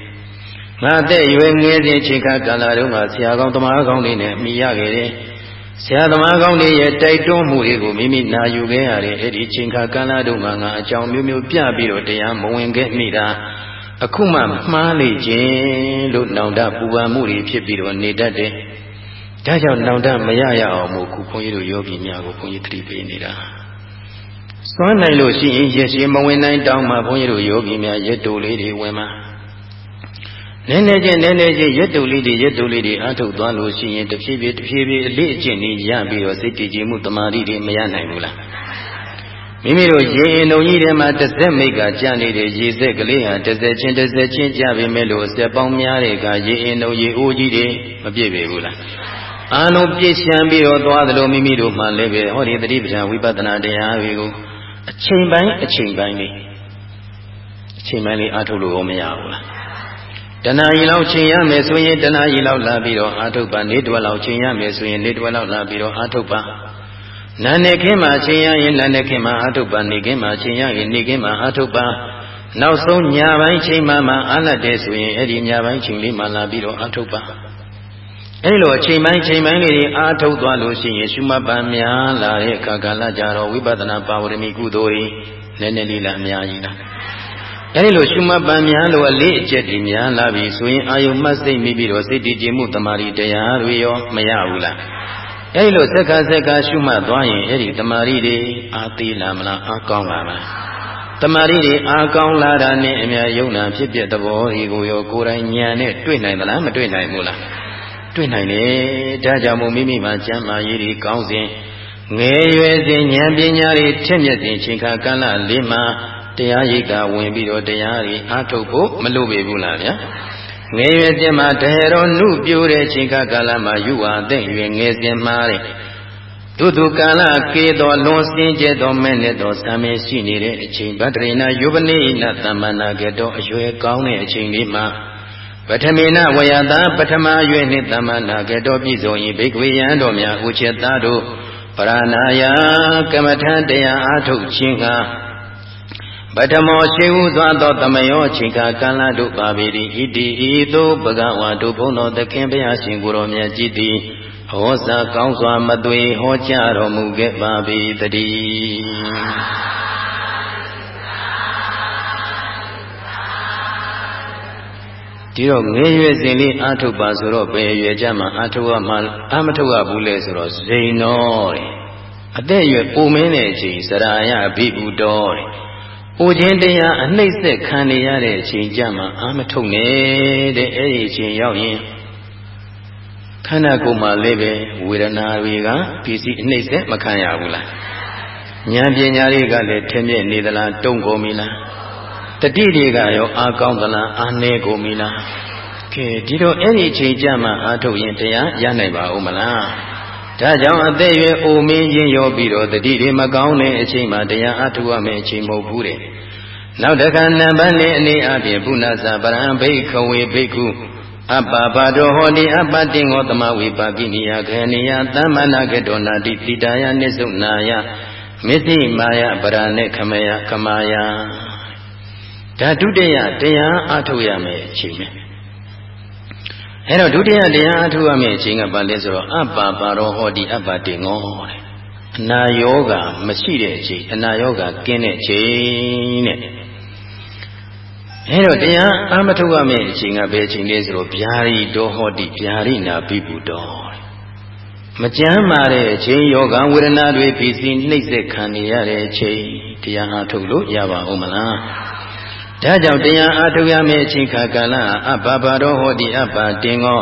ငါတဲ့ရွယ်ငယ်စဉ်ချိန်ခါကာလတုန်းကဆရာကောင်းတမန်ကောင်းတွေနဲ့မိရခဲ့တယ်ဆရာသမားကောင်းတွေရဲ့တိုက်တွန်းမှုတွေကိုမိမိနာယူခဲ့ရတယ်အဲ့ဒီချိန်ခါကာလတုန်းကငါအကြောင်းမျိုးမျိုးပြပြီးတော့တရားမဝင်ခဲ့မိတာအခုမှမှားလေခြင်းလို့နောင်တပူပန်မှုတွေဖြစ်ပြီးတော့နေတတ်တယ် ဒါကြောင့်နောင်တမရရအောင်မို့ခုခွန်ကြီးတို့ယောဂီများကိုခွန်ကြီးသတိပေးနေတာစွမ်းနိုင်လို့ရှိရင်ရရှိမဝင်နိုင်တောင်းမှဘုန်းကြီးတို့ယောဂီများရက်တူလေးတွေဝင်မှာနည်းနည်းချင်းနည်းနည်းချင်းရက်တူလေးတွေရက်တူလေးတွေအထုတ်သွားလို့ရှိရင်တဖြည်းဖြည်းတဖြည်းဖြည်းအလေးအကျင့်တွေရပြီးတော့စိတ်တည်ကြည်မှုတမာတိတွေမရနိုင်ဘူးလားမိမိတို့ရေအင်ုံကြီးထဲမှာတစ်စက်မိတ်ကကြာနေတဲ့ရေစက်ကလေးဟာတစ်စက်ချင်းတစ်စက်ချင်းကြာပြီမဲ့လို့စက်ပေါင်းများတဲ့ကရေအင်ုံရေအိုးကြီးတွေမပြည့်ပေဘူးလား အာလုံးပြည့်ရှမ်းပြီးတော့သွားသလိုမိမိတို့မှလည်းပဲဟောဒီတတိပဌာဝိပဿနာတရားတွေကိုအချိန်ပိုင်းအချိန်ပိုင်းလေးအချိန်ပိုင်းလေးအားထုတ်လို့မရဘူးလားတဏှာကြီးလောက်ချိန်ရမယ်ဆိုရင်တဏှာကြီးလောက်လာပြီးတော့အာထုတ်ပါနေတွက်လောက်ချိန်ရမယ်ဆိုရင်နေတွက်လောက်လာပြီးတော့အာထုတ်ပါနာနေခင်းမှာချိန်ရရင်နာနေခင်းမှာအာထုတ်ပါနေခင်းမှာချိန်ရရင်နေခင်းမှာအာထုတ်ပါနောက်ဆုံးညပိုင်းချိန်မှမှအာလတ်တယ်ဆိုရင်အဲ့ဒီညပိုင်းချိန်လေးမှလာပြီးတော့အာထုတ်ပါ အဲ့လိုအချိန်ပိုင်းချိန်ပိုင်းလေးတွေအာထုတ်သွားလို့ရှိရင်ရှုမှတ်ပါများလာတဲ့အခါကာလကြတော့ဝိပဿနာပါဝရမီကုသိုလ်တွေနည်းနည်းလေးလားအများကြီးလားအဲဒီလိုရှုမှတ်ပန်းများလို့အလေးအကျက်တွေများလာပြီဆိုရင်အာယုံမှတ်စိတ်မိပြီးတော့စိတ်တည်ကြည်မှုတမာရီတရားတွေရောမရဘူးလားအဲဒီလိုစက္ခစက္ခရှုမှတ်သွားရင်အဲဒီတမာရီတွေအာသေးလာမလားအာကောင်းလာမလားတမာရီတွေအာကောင်းလာတာနဲ့အများယုံနာဖြစ်ပြသဘောတွေကိုရောကိုယ်တိုင်ဉာဏ်နဲ့တွေ့နိုင်သလားမတွေ့နိုင်ဘူးလား တွေ့နိုင်တယ်ဒါကြောင့်မို့မိမိမှာကျမ်းမာရေးတွေကောင်းစဉ်ငယ်ရွယ်စဉ်ဉာဏ်ပညာတွေထက်မြက်စဉ်ချိန်ခါကလလေးမှာတရားရိပ်သာဝင်ပြီးတော့တရားတွေအားထုတ်ဖို့မလိုပေဘူးလားဗျာငယ်ရွယ်စဉ်မှာတဟရောနုပြိုးတဲ့ချိန်ခါကာလမှာယူဝါတဲ့ရွယ်ငယ်စဉ်မှာတဲ့ဒုတုကာလကေတော်လွန်စင်းကျဲတော်မဲ့နဲ့တော်သံမေရှိနေတဲ့အချိန်ဗတ္တရိနာယုပနိနသမ္မနာကေတော်အရွယ်ကောင်းတဲ့အချိန်လေးမှာ ပထမေနဝယတာပထမရွယ်နှင့်သမ္မနာကေတော်ပြည်စုံ၏ဘိက္ခဝေယံတော်များဥချက်သားတို့ပရဏာယကမ္မထတရားအားထုတ်ခြင်းကပထမောရှိဟုသောသောတမယောချိန်ခါကံလာတို့ပါပေ၏ဣတိဤသို့ဘဂဝါတို့ဘုန်းတော်သခင်ဘုရားရှင်ကိုရောမြတ်ကြည်သည်ဟောစာကောင်းစွာမသွေဟောကြားတော်မူခဲ့ပါပေတည်း ဒီတော့ငယ်ရွယ်စဉ်လေးအာထုတ်ပါဆိုတော့ဘယ်ရွယ်ကြမှာအာထုတ်ရမှာအာမထုတ်ရဘူးလေဆိုတော့ဇိန်တော်တဲ့အသက်အရွယ်ပုံမင်းတဲ့အချိန်စရာယဘိဗုတော်တဲ့။အိုခြင်းတရားအနှိမ့်ဆက်ခံနေရတဲ့အချိန်ကြမှာအာမထုတ်နဲ့တဲ့အဲ့ဒီအချိန်ရောက်ရင်ခန္ဓာကိုယ်မှာလည်းပဲဝေဒနာတွေကပစ္စည်းအနှိမ့်ဆက်မခံရဘူးလား။ဉာဏ်ပညာတွေကလည်းထင်မြင်နေသလားတုံ့ကုန်ပြီလား။ တတိတွေကရောအာကောင်းသလားအာနေကုန်ပြီလား။ကဲဒီတော့အဲ့ဒီအချိန်ကြမှာအာထုတ်ရင်တရားရနိုင်ပါဦးမလား။ဒါကြောင့်အသက်ရွယ်အိုမင်းချင်းရောပြီးတော့တတိတွေမကောင်းတဲ့အချိန်မှာတရားအထုရမယ့်အချိန်မဟုတ်ဘူးတဲ့နောက်တခါနံပါတ်၄အနေအချင်းဘုနာစာပရံဘိခဝေဘိက္ခုအပ္ပပါတောဟောတိအပ္ပတင်္ဂောသမဝေပါကိနိယခေနိယသမ္မနာကတောနာတိတိတာယနိစုနာယမစ္စိမာယပရဏေခမယကမာယ ဒါဒုတိယတရားအထုတ်ရမယ်အချိန်ပဲအဲ့တော့ဒုတိယတရားအထုရမယ့်အချိန်ကဘာလဲဆိုတော့အပ္ပါပါရောဟောဒီအပ္ပတေငောတဲ့အနာယောဂမရှိတဲ့အချိန်အနာယောဂကင်းတဲ့အချိန်တဲ့အဲ့တော့တရားအမထုရမယ့်အချိန်ကဘယ်အချိန်လဲဆိုတော့ဗျာရီတောဟောတိဗျာရိနာပိပုတောမကြမ်းမာတဲ့အချိန်ယောဂဝေဒနာတွေဖြစ်စီနှိမ့်ဆက်ခံနေရတဲ့အချိန်တရားအထုတ်လို့ရပါဦးမလား ဒါကြောင့်တရားအားထုတ်ရမယ့်အချိန်ခါကာလအဘဘာရောဟောတိအဘတင်ကော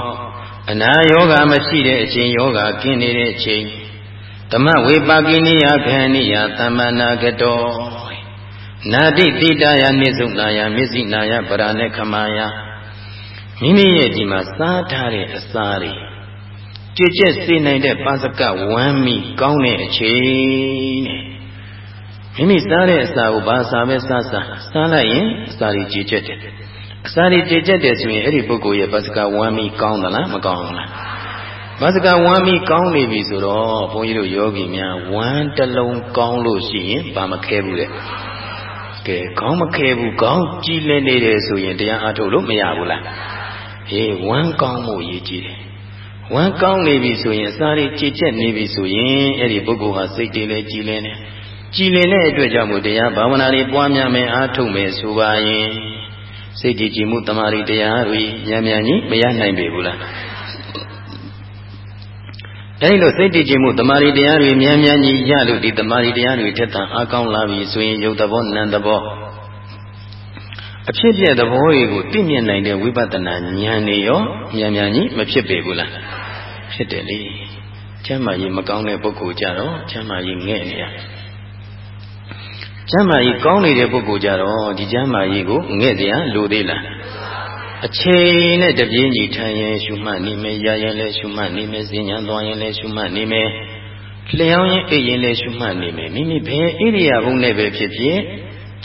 အနာယောဂမရှိတဲ့အချိန်ယောဂကင်းနေတဲ့အချိန်သမဝေပါကိနိယခန္နိယသမ္မနာကတောနာတိတိတယနိစုနာယမစ္စိနာယပရဏေခမာယမိမိရဲ့ဒီမှာစားထားတဲ့အစာတွေကြွကြက်စေနိုင်တဲ့ပါစကဝမ်းမီကောင်းတဲ့အချိန်တဲ့ မိမိစားတဲ့အစာကိုဘာစာပဲစားစားစားလိုက်ရင်အစာတွေကြေချက်တယ်အစာတွေကြေချက်တယ်ဆိုရင်အဲ့ဒီပုဂ္ဂိုလ်ရဲ့ဗစကဝမ်းမီကောင်းသလားမကောင်းဘူးလားဗစကဝမ်းမီကောင်းနေပြီဆိုတော့ဘုန်းကြီးတို့ယောဂီများဝမ်းတစ်လုံးကောင်းလို့ရှိရင်ဘာမခဲဘူးတဲ့ကဲခေါင်းမခဲဘူးခေါင်းကြည်လည်နေတယ်ဆိုရင်တရားအားထုတ်လို့မရဘူးလားဟေးဝမ်းကောင်းမှုရည်ကြည်တယ်ဝမ်းကောင်းနေပြီဆိုရင်အစာတွေကြေချက်နေပြီဆိုရင်အဲ့ဒီပုဂ္ဂိုလ်ဟာစိတ်တွေလည်းကြည်လည်နေ ကြည်လင်တဲ့အတွက်ကြောင့်မို့တရားဘာဝနာတွေပွားများမယ်အားထုတ်မယ်ဆိုပါရင်စိတ်ကြည်ကြည်မှုတမာရီတရားတွေဉာဏ်ဉာဏ်ကြီးမရနိုင်ပေဘူးလားအဲဒီလိုစိတ်တည်ခြင်းမှုတမာရီတရားတွေမြန်မြန်ကြီးရလို့ဒီတမာရီတရားတွေထက်သန်အားကောင်းလာပြီဆိုရင်ယုတ်သဘောနံသဘောအဖြစ်ပြက်သဘောတွေကိုသိမြင်နိုင်တဲ့ဝိပဿနာဉာဏ်တွေရောမြန်မြန်ကြီးမဖြစ်ပေဘူးလားဖြစ်တယ်လေကျမ်းမာရေးမကောင်းတဲ့ပုဂ္ဂိုလ်ကြတော့ကျမ်းမာရေးငဲ့နေရ ကျမ်းမာရေးကောင်းနေတဲ့ပုဂ္ဂိုလ်ကြတော့ဒီကျမ်းမာရေးကိုငဲ့တရားလိုသေးလားအချိန်နဲ့တပြေးညီထိုင်ရင်ရှုမှတ်နေမယ်ရရင်လည်းရှုမှတ်နေမယ်စဉ်းဉဏ်သွားရင်လည်းရှုမှတ်နေမယ်လျှောင်းရင်အိပ်ရင်လည်းရှုမှတ်နေမယ်မိမိဘယ်ဣရိယာပုနဲ့ပဲဖြစ်ဖြစ်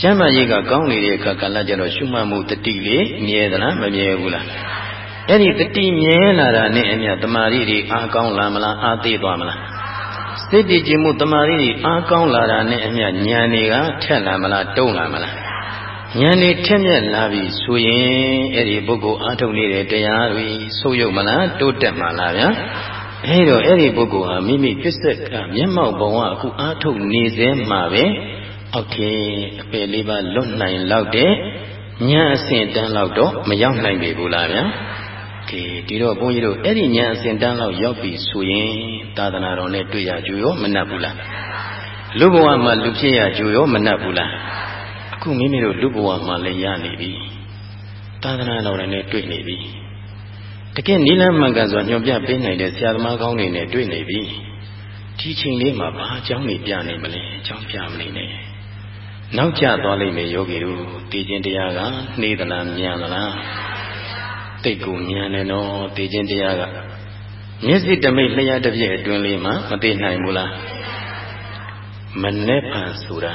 ကျမ်းမာရေးကကောင်းနေတဲ့အခါကာလကျတော့ရှုမှတ်မှုတတိလေးမြဲသလားမမြဲဘူးလားအဲ့ဒီတတိမြဲလာတာနဲ့အမြတ်တမာရီတွေအားကောင်းလာမလားအားသေးသွားမလား စိတ်တည်ခြင်းမှုတမာရီတွေအားကောင်းလာတာနဲ့အမြတ်ဉာဏ်တွေကထက်လာမလားတုံးလာမလားဉာဏ်တွေထက်မြက်လာပြီဆိုရင်အဲ့ဒီပုဂ္ဂိုလ်အားထုတ်နေတဲ့တရားတွေဆုပ်ယုပ်မလားတိုးတက်မလားဗျာအဲ့တော့အဲ့ဒီပုဂ္ဂိုလ်ဟာမိမိပြစ္ဆက်ကမျက်မှောက်ဘဝအခုအားထုတ်နေစေမှာပဲအောက်ထင်အပယ်လေးပါလွတ်နိုင်လောက်တဲ့ဉာဏ်အဆင့်တန်းလောက်တော့မရောက်နိုင်ပြီဘူးလားဗျာ ကဲဒီတော့ဘုန်းကြီးတို့အဲ့ဒီဉာဏ်အဆင့်တန်းလောက်ရောက်ပြီဆိုရင်သာသနာတော်နဲ့တွေ့ရကြရောမနှက်ဘူးလားလူဘဝမှာလူဖြစ်ရကြရောမနှက်ဘူးလားအခုမိမိတို့လူဘဝမှာလည်းရနေပြီသာသနာတော်နဲ့တွေ့နေပြီတကယ်နိလမှန်ကန်စွာညွှန်ပြပေးနိုင်တဲ့ဆရာသမားကောင်းတွေနဲ့တွေ့နေပြီဒီချိန်လေးမှာဘာအကြောင်းတွေပြနေမလဲအကြောင်းပြမနေနဲ့နောက်ကျသွားလိမ့်မယ်ယောဂီတို့တည်ခြင်းတရားကနှေးသလားမြန်သလား တိတ်ကိုမြန်တယ်နော်တည်ခြင်းတရားကမျက်စိတမိတ်လျှက်တစ်ပြည့်အတွင်းလေးမှာမသိနိုင်ဘူးလားမနဲ့ဖန်ဆိုတာ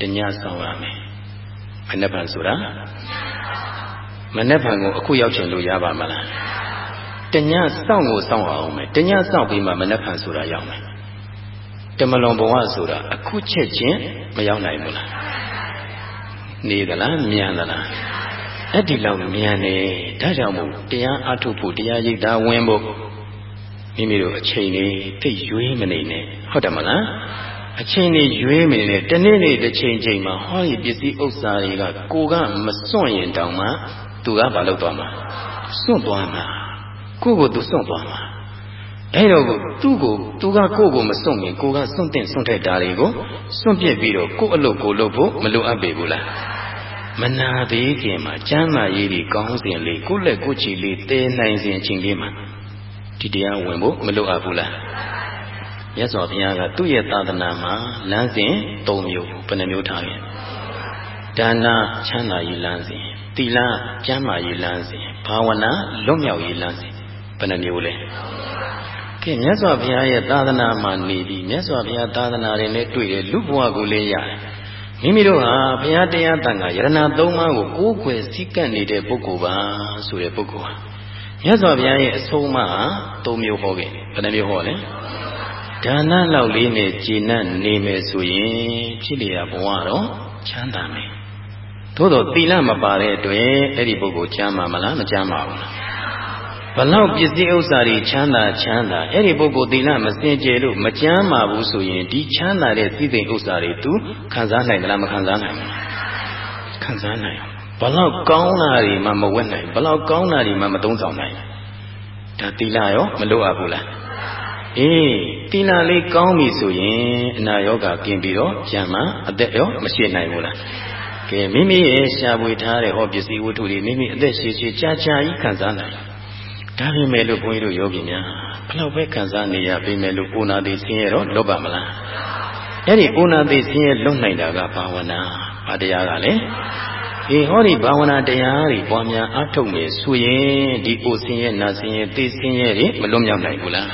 တညဆောင်ရမယ်မနဲ့ဖန်ဆိုတာမနဲ့ဖန်ကိုအခုရောက်ချင်လို့ရပါမလားတညစောင့်ကိုစောင့်အောင်မယ်တညစောင့်ပြီးမှမနဲ့ဖန်ဆိုတာရောက်မယ်တမလွန်ဘဝဆိုတာအခုချက်ချင်းမရောက်နိုင်ဘူးလားနေသလားမြန်သလား အဲ့ဒီလောက်မြန်နေဒါကြောင့်မို့တရားအထုတ်ဖို့တရားရိပ်သာဝင်ဖို့မိမိတို့အချိန်လေးသိရွေးမနေနဲ့ဟုတ်တယ်မလားအချိန်လေးရွေးမနေနဲ့တနေ့နေ့တစ်ချိန်ချိန်မှာဟောဒီပစ္စည်းဥစ္စာတွေကကိုကမစွန့်ရင်တောင်မှသူကမလုပ်သွားမှာစွန့်သွားမှာကိုကိုသူစွန့်သွားမှာအဲ့တော့သူ့ကိုသူကကိုယ့်ကိုမစွန့်ရင်ကိုကစွန့်တဲ့စွန့်တဲ့ဓာတ်တွေကိုစွန့်ပြစ်ပြီးတော့ကိုယ့်အလုပ်ကိုလုပ်ဖို့မလိုအပ်ပေဘူးလား မနာသေးခင်မှာကျမ်းမာရေးဒီကောင်းစဉ်လေးကိုယ့်လက်ကိုယ်ချီလေးတဲနိုင်စဉ်အချိန်လေးမှာဒီတရားဝင်ဖို့မလိုအပ်ဘူးလားမြတ်စွာဘုရားကသူ့ရဲ့သာသနာမှာလမ်းစဉ်၃မျိုးဘယ်နှမျိုးထားခဲ့ဒါနချမ်းသာရေးလမ်းစဉ်သီလကျမ်းမာရေးလမ်းစဉ်ဘာဝနာလွတ်မြောက်ရေးလမ်းစဉ်ဘယ်နှမျိုးလဲကဲမြတ်စွာဘုရားရဲ့သာသနာမှာနေပြီးမြတ်စွာဘုရားသာသနာတွေနဲ့တွေ့တယ်လူဘဝကိုလည်းရတယ် မိမိတို့ဟာဘုရားတရားတန်ခါယရဏသုံးပါးကိုကိုးကွယ်စည်းကပ်နေတဲ့ပုဂ္ဂိုလ်ပါဆိုတဲ့ပုဂ္ဂိုလ်ဟာမြတ်စွာဘုရားရဲ့အဆုံးအမဟာ၃မျိုးဟောခဲ့ဘယ်နှမျိုးဟောလဲဒါနလောက်လေးနဲ့ဂျေနတ်နေမယ်ဆိုရင်ဖြစ်လျာဘဝတော့ချမ်းသာမယ်သို့တော့သီလမပါတဲ့အတွက်အဲ့ဒီပုဂ္ဂိုလ်ချမ်းသာမလားမချမ်းသာဘူးလား ဘလောက်ပစ္စည်းဥစ္စာတွေချမ်းသာချမ်းသာအဲ့ဒီပုဂ္ဂိုလ်သီလမစင်ကြယ်လို့မကြမ်းမာဘူးဆိုရင်ဒီချမ်းသာတဲ့စည်းစိမ်ဥစ္စာတွေ तू ခံစားနိုင်သလားမခံစားနိုင်ဘူးခံစားနိုင်ဘလောက်ကောင်းတာတွေမှမဝတ်နိုင်ဘလောက်ကောင်းတာတွေမှမသုံးဆောင်နိုင်ဒါသီလရောမလိုအပ်ဘူးလားအေးသီလလေးကောင်းပြီဆိုရင်အနာရောဂါกินပြီးတော့ဉာဏ်မှအသက်ရောမရှိနိုင်ဘူးလားကဲမိမိရဲ့ရှားပွေထားတဲ့ဟောပစ္စည်းဝတ္ထုတွေမိမိအသက်ရှည်ရှည်ကြာကြာကြီးခံစားနိုင် ဒါပေမဲ့လို့ဘုန်းကြီးတို့ယောဂီများဘလောက်ပဲခံစားနေရပေမဲ့လို့အိုနာသေးဆင်းရဲတော့လွတ်ပါမလားအဲ့ဒီအိုနာသေးဆင်းရဲလွတ်နိုင်တာကဘာဝနာဘာတရားကလဲဒီဟောဒီဘာဝနာတရားတွေပွားများအားထုတ်မယ်ဆိုရင်ဒီအိုဆင်းရဲနာဆင်းရဲသိဆင်းရဲတွေမလွတ်မြောက်နိုင်ဘူးလား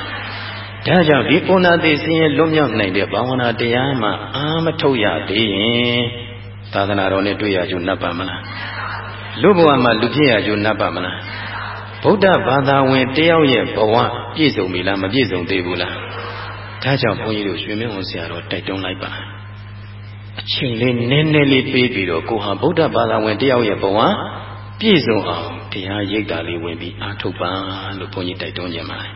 ဒါကြောင့်ဒီပုဏ္ဏတိဆင်းရဲလွတ်မြောက်နိုင်တဲ့ဘာဝနာတရားမှအာမထုတ်ရသေးရင်သာသနာတော်နဲ့တွေ့ရကြနပ်ပါမလားလူဘဝမှာလူဖြစ်ရကြနပ်ပါမလား ဗုဒ္ဓဘာသာဝင်တယောက်ရဲ့ဘဝပြည့်စုံပြီလားမပြည့်စုံသေးဘူးလားဒါကြောင့်ဘုန်းကြီးတို့ရွှေမင်းဝန်ဆရာတော်တိုက်တွန်းလိုက်ပါအချိန်လေးနည်းနည်းလေးပေးပြီးတော့ကိုဟာဗုဒ္ဓဘာသာဝင်တယောက်ရဲ့ဘဝပြည့်စုံအောင်တရားရိပ်တာလေးဝင်ပြီးအားထုတ်ပါလို့ဘုန်းကြီးတိုက်တွန်းကြပါတယ်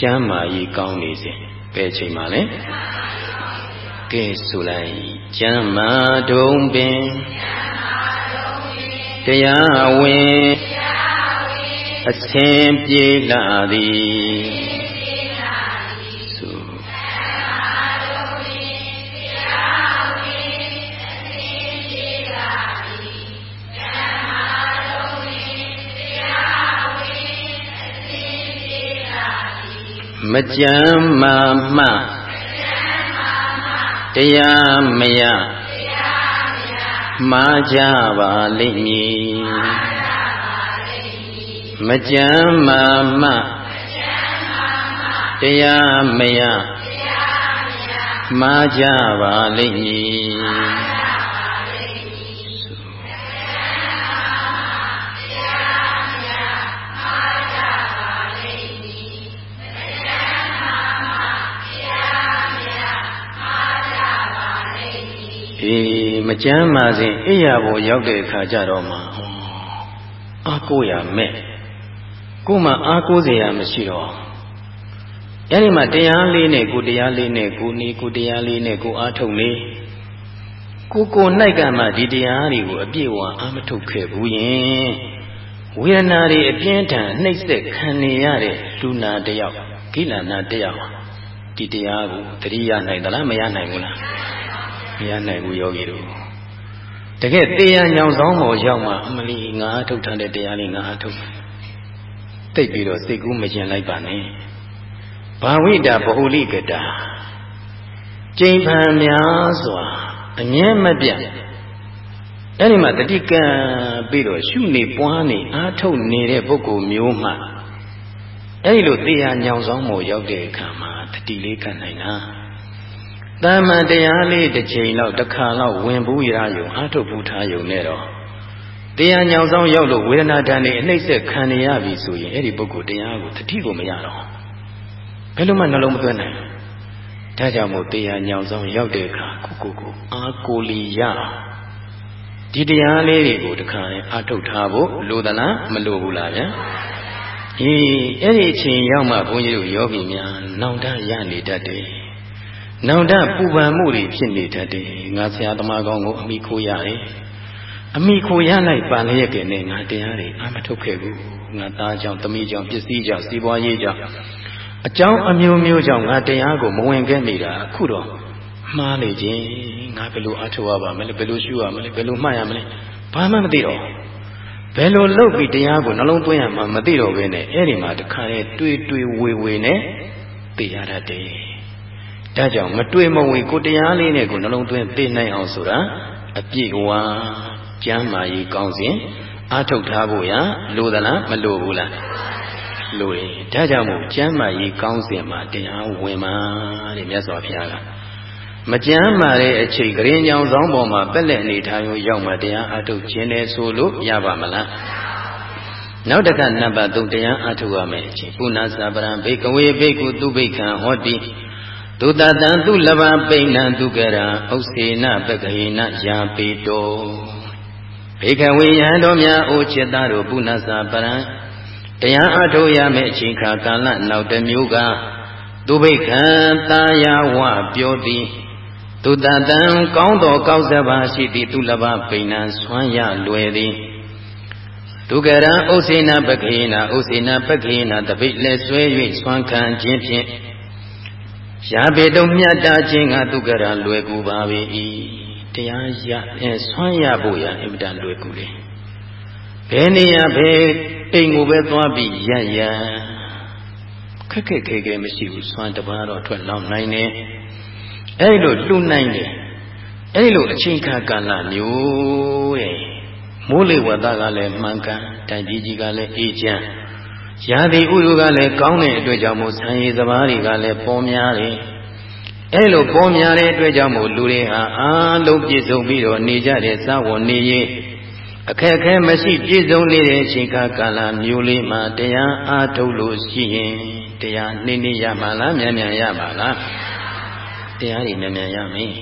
ကျမ်းမာရေးကောင်းနေစဉ်ဘယ်ချိန်မှလဲကဲဆိုလိုက်ကျမ်းမာတုံပင်တရားဝင် အသင်ပြေလာသည်မကြမ်းမာမှတရားမရမှားကြပါလိမ့်မည် မကြမ်းမာမှတရားမရမှားကြပါလိမ့်မည်အေးမကြမ်းပါစေအိယာဘောရောက်တဲ့အခါကျတော့မှအာကိုရမဲ့ ကိုမှအားကိုးစရာမရှိတော့အဲ့ဒီမှာတရားလေးနဲ့ကိုတရားလေးနဲ့ကိုနေကိုတရားလေးနဲ့ကိုအားထုတ်နေကိုကို၌ကမှဒီတရားတွေကိုအပြည့်အဝအားမထုတ်ခဲ့ဘူးယင်ဝေဒနာတွေအပြင်းထန်နှိပ်စက်ခံနေရတဲ့လူနာတယောက်ကိလနာတယောက်ဒီတရားကိုတတိယနိုင်သလားမရနိုင်ဘူးလားမရနိုင်ဘူးယောဂီတို့တကယ်တရားညောင်ဆောင်ပေါ်ရောက်မှအမလီငါထုတ်ထားတဲ့တရားလေးငါထုတ်တယ် တ်ပြီးတော့စိတ်ကူးမကျင်လိုက်ပါနဲ့ဘာဝိတာဗဟုလိကတာကျိန်ဖန်များစွာအငြင်းမပြတ်အဲ့ဒီမှာတတိကံပြီးတော့ရှုနေပွားနေအားထုတ်နေတဲ့ပုဂ္ဂိုလ်မျိုးမှအဲ့ဒီလိုတရားညောင်ဆောင်မှုရောက်တဲ့အခါမှာတတိလေးကနိုင်တာတမန်တရားလေးတစ်ချိန်လောက်တစ်ခါလောက်ဝင်ဘူးရယုံအာထုတ်ဘူးထားယုံနဲ့တော့ တရားညောင်ဆောင်ရောက်လို့ဝေဒနာတန်နေအနှိမ့်ဆက်ခံနေရပြီဆိုရင်အဲ့ဒီပုဂ္ဂိုလ်တရားကိုတတိကိုမရတော့ဘယ်လိုမှနှလုံးမသွင်းနိုင်ဒါကြောင့်မို့တရားညောင်ဆောင်ရောက်တဲ့အခါကိုကိုကိုအာကိုလီရဒီတရားလေးတွေကိုတခါရင်အာထုတ်ထားဖို့လိုသလားမလိုဘူးလားဗျာအေးအဲ့ဒီအချိန်ရောက်မှဘုန်းကြီးတို့ယောဂီများနောင်တရနေတတ်တယ်နောင်တပူပန်မှုတွေဖြစ်နေတတ်တယ်ငါဆရာသမားကောင်းကိုအမိခိုးရတယ် အမိခိုးရလိုက်ပါလျက်ကနဲ့ငါတရားတွေအာမထုတ်ခဲ့ဘူးငါသားကြောင့်သမီးကြောင့်ပစ္စည်းကြောင့်စီးပွားရေးကြောင့်အကြောင်းအမျိုးမျိုးကြောင့်ငါတရားကိုမဝင်ခဲ့မိတာအခုတော့မှားနေခြင်းငါဘယ်လိုအထောက်ရပါမလဲဘယ်လိုရှုရမလဲဘယ်လိုမှတ်ရမလဲဘာမှမသိတော့ဘယ်လိုလုပ်ပြီးတရားကိုနှလုံးသွင်းရမှာမသိတော့ဘဲနဲ့အဲ့ဒီမှာတခါလေတွေးတွေးဝေဝေနဲ့သိရတတ်တယ်ဒါကြောင့်မတွေးမဝေကိုတရားလေးနဲ့ကိုနှလုံးသွင်းသိနိုင်အောင်ဆိုတာအပြည့်ဝ ကျမ်းမာရေးကောင်းစဉ်အာထုတ်ထားဖို့ရလိုသလားမလိုဘူးလားလိုတယ်ဒါကြောင့်မို့ကျမ်းမာရေးကောင်းစဉ်မှာတရားဝင်ပါတဲ့မြတ်စွာဘုရားကမကြမ်းမာတဲ့အချိန်ကရင်ကြောင်ဆောင်ပေါ်မှာပက်လက်အနေထားရောရောက်မှတရားအာထုတ်ခြင်းလေဆိုလို့ရပါမလားနောက်တစ်ခါနံပါတ်3တရားအာထုတ်ရမယ်အချိန်ပုဏ္ဏစာပရံဘေကဝေဘေကုသူဘိခံဟောတိသုတတံသူလဘပိဏံသူကရံဥစ္စေနပကဟိနယာပေတော ဘေကဝေယံတော်များအိုจิตသားတို့ပုဏ္ဏစာပရံတရားအထုတ်ရမယ့်အချိန်ခါကာလနောက်တစ်မျိုးကသူဘိခံတာယာဝပြောသည်သူတတံကောင်းသောကောက်စပါရှိသည်သူလဘပိဏံဆွမ်းရလွယ်သည်ဒုက္ကရံဥစေနပခေနဥစေနပခေနတပိလက်ဆွဲ၍ဆွမ်းခံခြင်းဖြင့်ရာပေတုံမြတ်တာခြင်းကဒုက္ကရံလွယ်ကူပါ၏ တရားရအဲဆွမ်းရဖို့ရအင်မတန်လွယ်ကူလေဘယ်နေရာဘယ်အိမ်ကိုပဲသွားပြီးရရခက်ခက်ခဲခဲမရှိဘူးဆွမ်းတပါးတော့ထွက်လောင်နိုင်တယ်အဲ့လိုလှူနိုင်တယ်အဲ့လိုအချိန်ခါကာလမျိုးတဲ့မိုးလေဝသကလည်းမှန်ကန်တိုင်ကြီးကြီးကလည်းအေးချမ်းရာသီဥတုကလည်းကောင်းတဲ့အတွက်ကြောင့်မို့ဆံရည်စဘာတွေကလည်းပေါ်များတယ် အဲလိုပေါ်များတဲ့အတွက်ကြောင့်မို့လူတွေဟာအားလုံးပြည့်စုံပြီးတော့နေကြတဲ့သဝနေရေးအခက်ခဲမရှိပြည့်စုံနေတဲ့အချိန်ကာလမျိုးလေးမှာတရားအားထုတ်လို့ရှိရင်တရားနှိမ့်နေရမှာလားမြန်မြန်ရမှာလားတရားတွေမြန်မြန်ရမယ်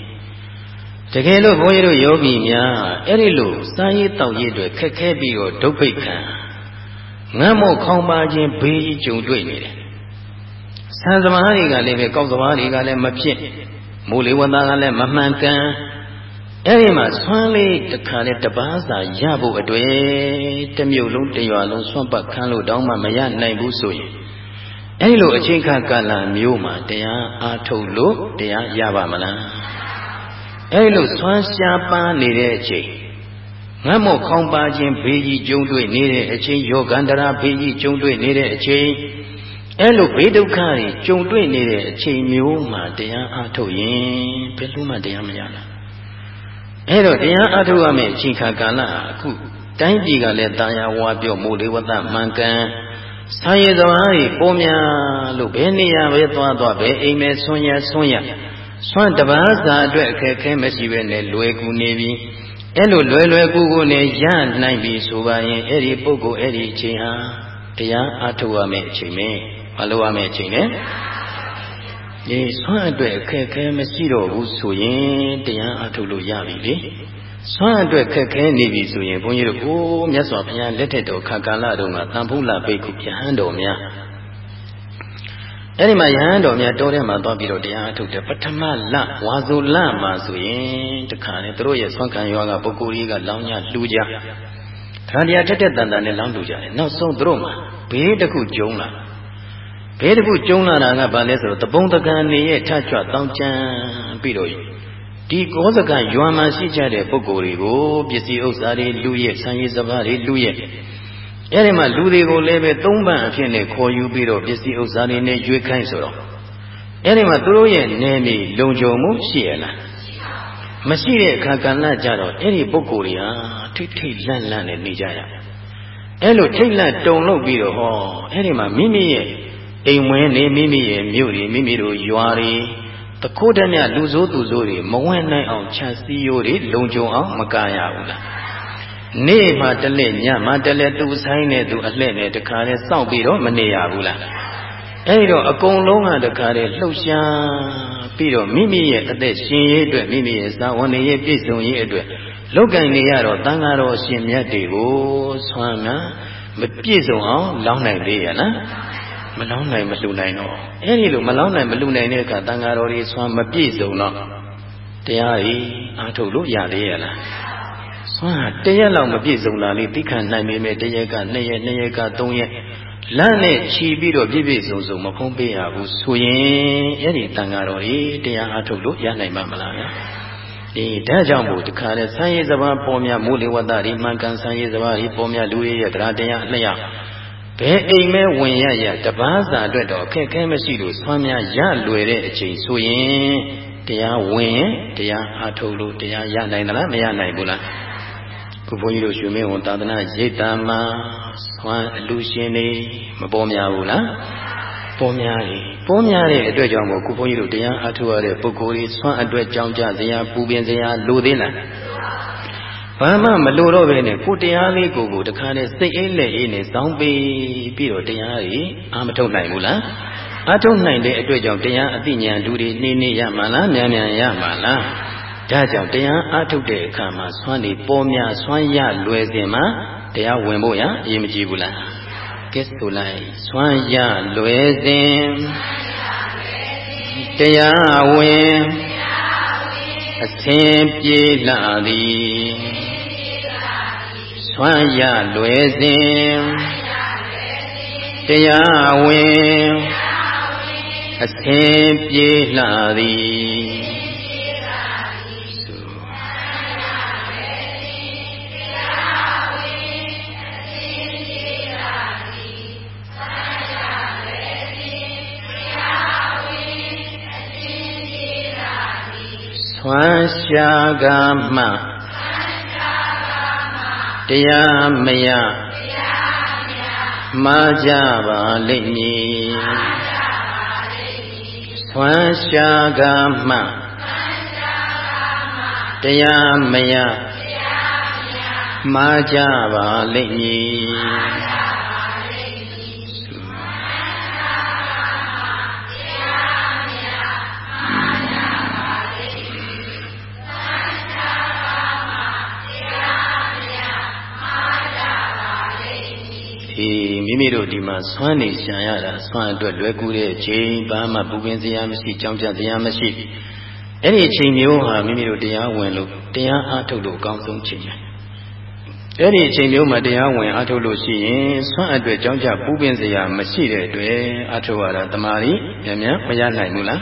တကယ်လို့ဘုန်းကြီးတို့ယောဂီများအဲ့ဒီလိုစာရေးတောက်ရေးတွေခက်ခဲပြီးတော့ဒုက္ခိခံငတ်မို့ခေါင်းပါခြင်းဘေးကြီးကြုံတွေ့နေတယ် ဆံသမားတွေကလည်းပဲကောက်သမားတွေကလည်းမဖြစ်မူလေဝတ္တကလည်းမမှန်ကန်အဲ့ဒီမှာဆွမ်းလေးတစ်ခါနဲ့တပားစာရဖို့အတွေ့တမျိုးလုံးတရွာလုံးဆွမ်းပတ်ခန်းလို့တောင်းမှမရနိုင်ဘူးဆိုရင်အဲ့လိုအချိန်ခါကာလမျိုးမှာတရားအားထုတ်လို့တရားရပါမလားအဲ့လိုဆွမ်းရှားပါနေတဲ့အချိန်ငတ်မော့ခေါင်းပါခြင်းဘေးကြီးကျုံတွေ့နေတဲ့အချိန်ယောဂန္တရာဘေးကြီးကျုံတွေ့နေတဲ့အချိန် အဲ့လိုဘေးဒုက္ခတွေကြုံတွေ့နေတဲ့အချိန်မျိုးမှာတရားအားထုတ်ရင်ဘယ်လိုမှတရားမရလားအဲ့တော့တရားအားထုတ်ရမယ့်အချိန်ခါကာလအခုတိုင်းပြည်ကလည်းတာယာဝါပြောမိုးလေဝသမှန်ကန်ဆာရည်သမားတွေပေါ်များလို့ဘယ်နေရာပဲသွားသွားဘယ်အိမ်မဲဆွမ်းရဆွမ်းရဆွမ်းတပန်းစာအတွက်အခက်ခဲမရှိပဲနဲ့လွယ်ကူနေပြီအဲ့လိုလွယ်လွယ်ကူကူနဲ့ရနိုင်ပြီဆိုပါရင်အဲ့ဒီပုဂ္ဂိုလ်အဲ့ဒီအချိန်ဟာတရားအားထုတ်ရမယ့်အချိန်ပဲ မလုပ်ရမယ့်အချိန်နဲ့ဒီဆွမ်းအတွက်အခက်ခဲမရှိတော့ဘူးဆိုရင်တရားအားထုတ်လို့ရပြီလေဆွမ်းအတွက်ခက်ခဲနေပြီဆိုရင်ဘုန်းကြီးတို့ကိုမြတ်စွာဘုရားလက်ထက်တော်ခါကာလတုန်းကတန်ဖုလပိတ်ခုယဟန်တော်များအဲ့ဒီမှာယဟန်တော်များတောထဲမှာသွားပြီးတော့တရားအထုတ်တယ်ပထမလဝါဆိုလမှာဆိုရင်တခါလေသူတို့ရဲ့ဆွမ်းခံရွာကပုဂ္ဂိုလ်ကြီးကလောင်းညလှူကြခန္ဓာထက်ထက်တန်တန်နဲ့လောင်းလှူကြတယ်နောက်ဆုံးသူတို့မှာဘေးတစ်ခုကျုံလာ ဘေးတစ်ခုကျုံလာတာကဘာလဲဆိုတော့တပုံတကန်နေရဲ့ထချွတ်တောင်းကျမ်းပြီးတော့ဒီကောဇကရွာမှာရှိကြတဲ့ပုဂ္ဂိုလ်တွေကိုပစ္စည်းဥစ္စာတွေလူရဲ့ဆံရည်စပါးတွေလူရဲ့အဲ့ဒီမှာလူတွေကိုလည်းပဲသုံးပန့်အဖြစ်နဲ့ခေါ်ယူပြီးတော့ပစ္စည်းဥစ္စာတွေနဲ့ရွေးခိုင်းဆိုတော့အဲ့ဒီမှာသူတို့ရဲ့နေမီလုံခြုံမှုရှိရလားမရှိတဲ့အခါကဏ္ဍကြတော့အဲ့ဒီပုဂ္ဂိုလ်တွေဟာထိတ်ထိတ်လန့်လန့်နဲ့နေကြရအဲ့လိုထိတ်လန့်တုန်လို့ပြီးတော့ဟောအဲ့ဒီမှာမိမိရဲ့ အိမ်ဝင်းနေမိမိရဲ့မြို့တွေမိမိတို့ရွာတွေတခိုးတည်းမြလူဆိုးသူဆိုးတွေမဝင်နိုင်အောင်ခြံစည်းရိုးတွေလုံခြုံအောင်မကာရဘူးလားနေ့မှတလက်ညမှတလက်သူဆိုင်နဲ့သူအလှဲ့နဲ့တခါလဲစောင့်ပြီးတော့မနေရဘူးလားအဲဒီတော့အကုန်လုံးကတခါလဲလှုပ်ရှားပြီးတော့မိမိရဲ့အသက်ရှင်ရေးအတွက်မိမိရဲ့ဇာဝနေရေးပြည့်စုံရေးအတွက်လောက်ကင်နေရတော့တန်ဃာတော်ရှင်မြတ်တွေကိုဆွမ်းနာမပြည့်စုံအောင်လောင်းနိုင်သေးရလား မလောင်းနိုင်မလှူနိုင်တော့အဲ့ဒီလိုမလောင်းနိုင်မလှူနိုင်တဲ့အခါတန်ဃာတော်တွေဆွမ်းမပြည့်စုံတော့တရားကြီးအားထုတ်လို့ရသေးရလားဆွမ်းတရက်လောက်မပြည့်စုံလာလေသိခံနိုင်ပေမဲ့တရက်က2ရက်2ရက်က3ရက်လမ်းနဲ့ခြီးပြီးတော့ပြည့်ပြည့်စုံစုံမဖုံးပေးရဘူးဆိုရင်အဲ့ဒီတန်ဃာတော်တွေတရားအားထုတ်လို့ရနိုင်မှာမလားဗျာဒီဒါကြောင့်မို့တခါလဲဆံရည်စဘာပေါ်များမိုးလေဝတ္တဒီမှန်ကန်ဆံရည်စဘာဒီပေါ်များလူရရဲ့တရားတရားအလျောက် ဘယ်အိမ်မဲဝင်ရရတပားစာအတွက်တော့အခက်ခဲမရှိလို့ဆွမ်းများရလွယ်တဲ့အချိန်ဆိုရင်တရားဝင်ရင်တရားအားထုတ်လို့တရားရနိုင်သလားမရနိုင်ဘူးလားခုဘုန်းကြီးတို့ရွှေမင်းဝန်သာသနာရိပ်တာမှာဆွမ်းအလူရှင်နေမပေါ်များဘူးလားပေါ်များတယ်ပေါ်များတဲ့အတွက်ကြောင့်မို့ခုဘုန်းကြီးတို့တရားအားထုတ်ရတဲ့ပုဂ္ဂိုလ်ကြီးဆွမ်းအတွက်ကြောင်းကြစရာပူပင်စရာလိုသေးလား ဘာမှမလိုတော့ပဲနဲ့ကိုတရားလေးကိုကိုတခါနဲ့စိတ်အေးလက်အေးနဲ့စောင်းပေးပြီးတော့တရားကြီးအာမထုတ်နိုင်ဘူးလားအထုတ်နိုင်တဲ့အတွက်ကြောင့်တရားအသိဉာဏ်လူတွေနှင်းနှင်းရမှာလားမြန်မြန်ရမှာလားဒါကြောင့်တရားအထုတ်တဲ့အခါမှာဆွမ်းနေပေါ်များဆွမ်းရလွယ်စဉ်မှာတရားဝင်ဖို့ရအရေးမကြီးဘူးလားကဲဆိုလိုက်ဆွမ်းရလွယ်စဉ်တရားဝင်အသင်ပြေလာသည် ဆွမ်းရလွယ်စဉ်တရားဝင်အသင်ပြေလှသည်ဆွမ်းရှာကမှ တရားမရမှားကြပါလိမ့်မည်ဆွမ်းရှာကမှတရားမရမှားကြပါလိမ့်မည် မိမိတို့ဒီမှာဆွမ်းနေရှာရတာဆွမ်းအတွက်လွယ်ကူတဲ့အချိန်ဘာမှပူပင်စရာမရှိကြောင်းကြစရာမရှိအဲ့ဒီအချိန်မျိုးဟာမိမိတို့တရားဝင်လို့တရားအားထုတ်လို့အကောင်းဆုံးချိန်ပဲအဲ့ဒီအချိန်မျိုးမှာတရားဝင်အားထုတ်လို့ရှိရင်ဆွမ်းအတွက်ကြောင်းကြပူပင်စရာမရှိတဲ့အတွက်အားထုတ်ရတာတမာရီမြန်မြန်မရနိုင်ဘူးလား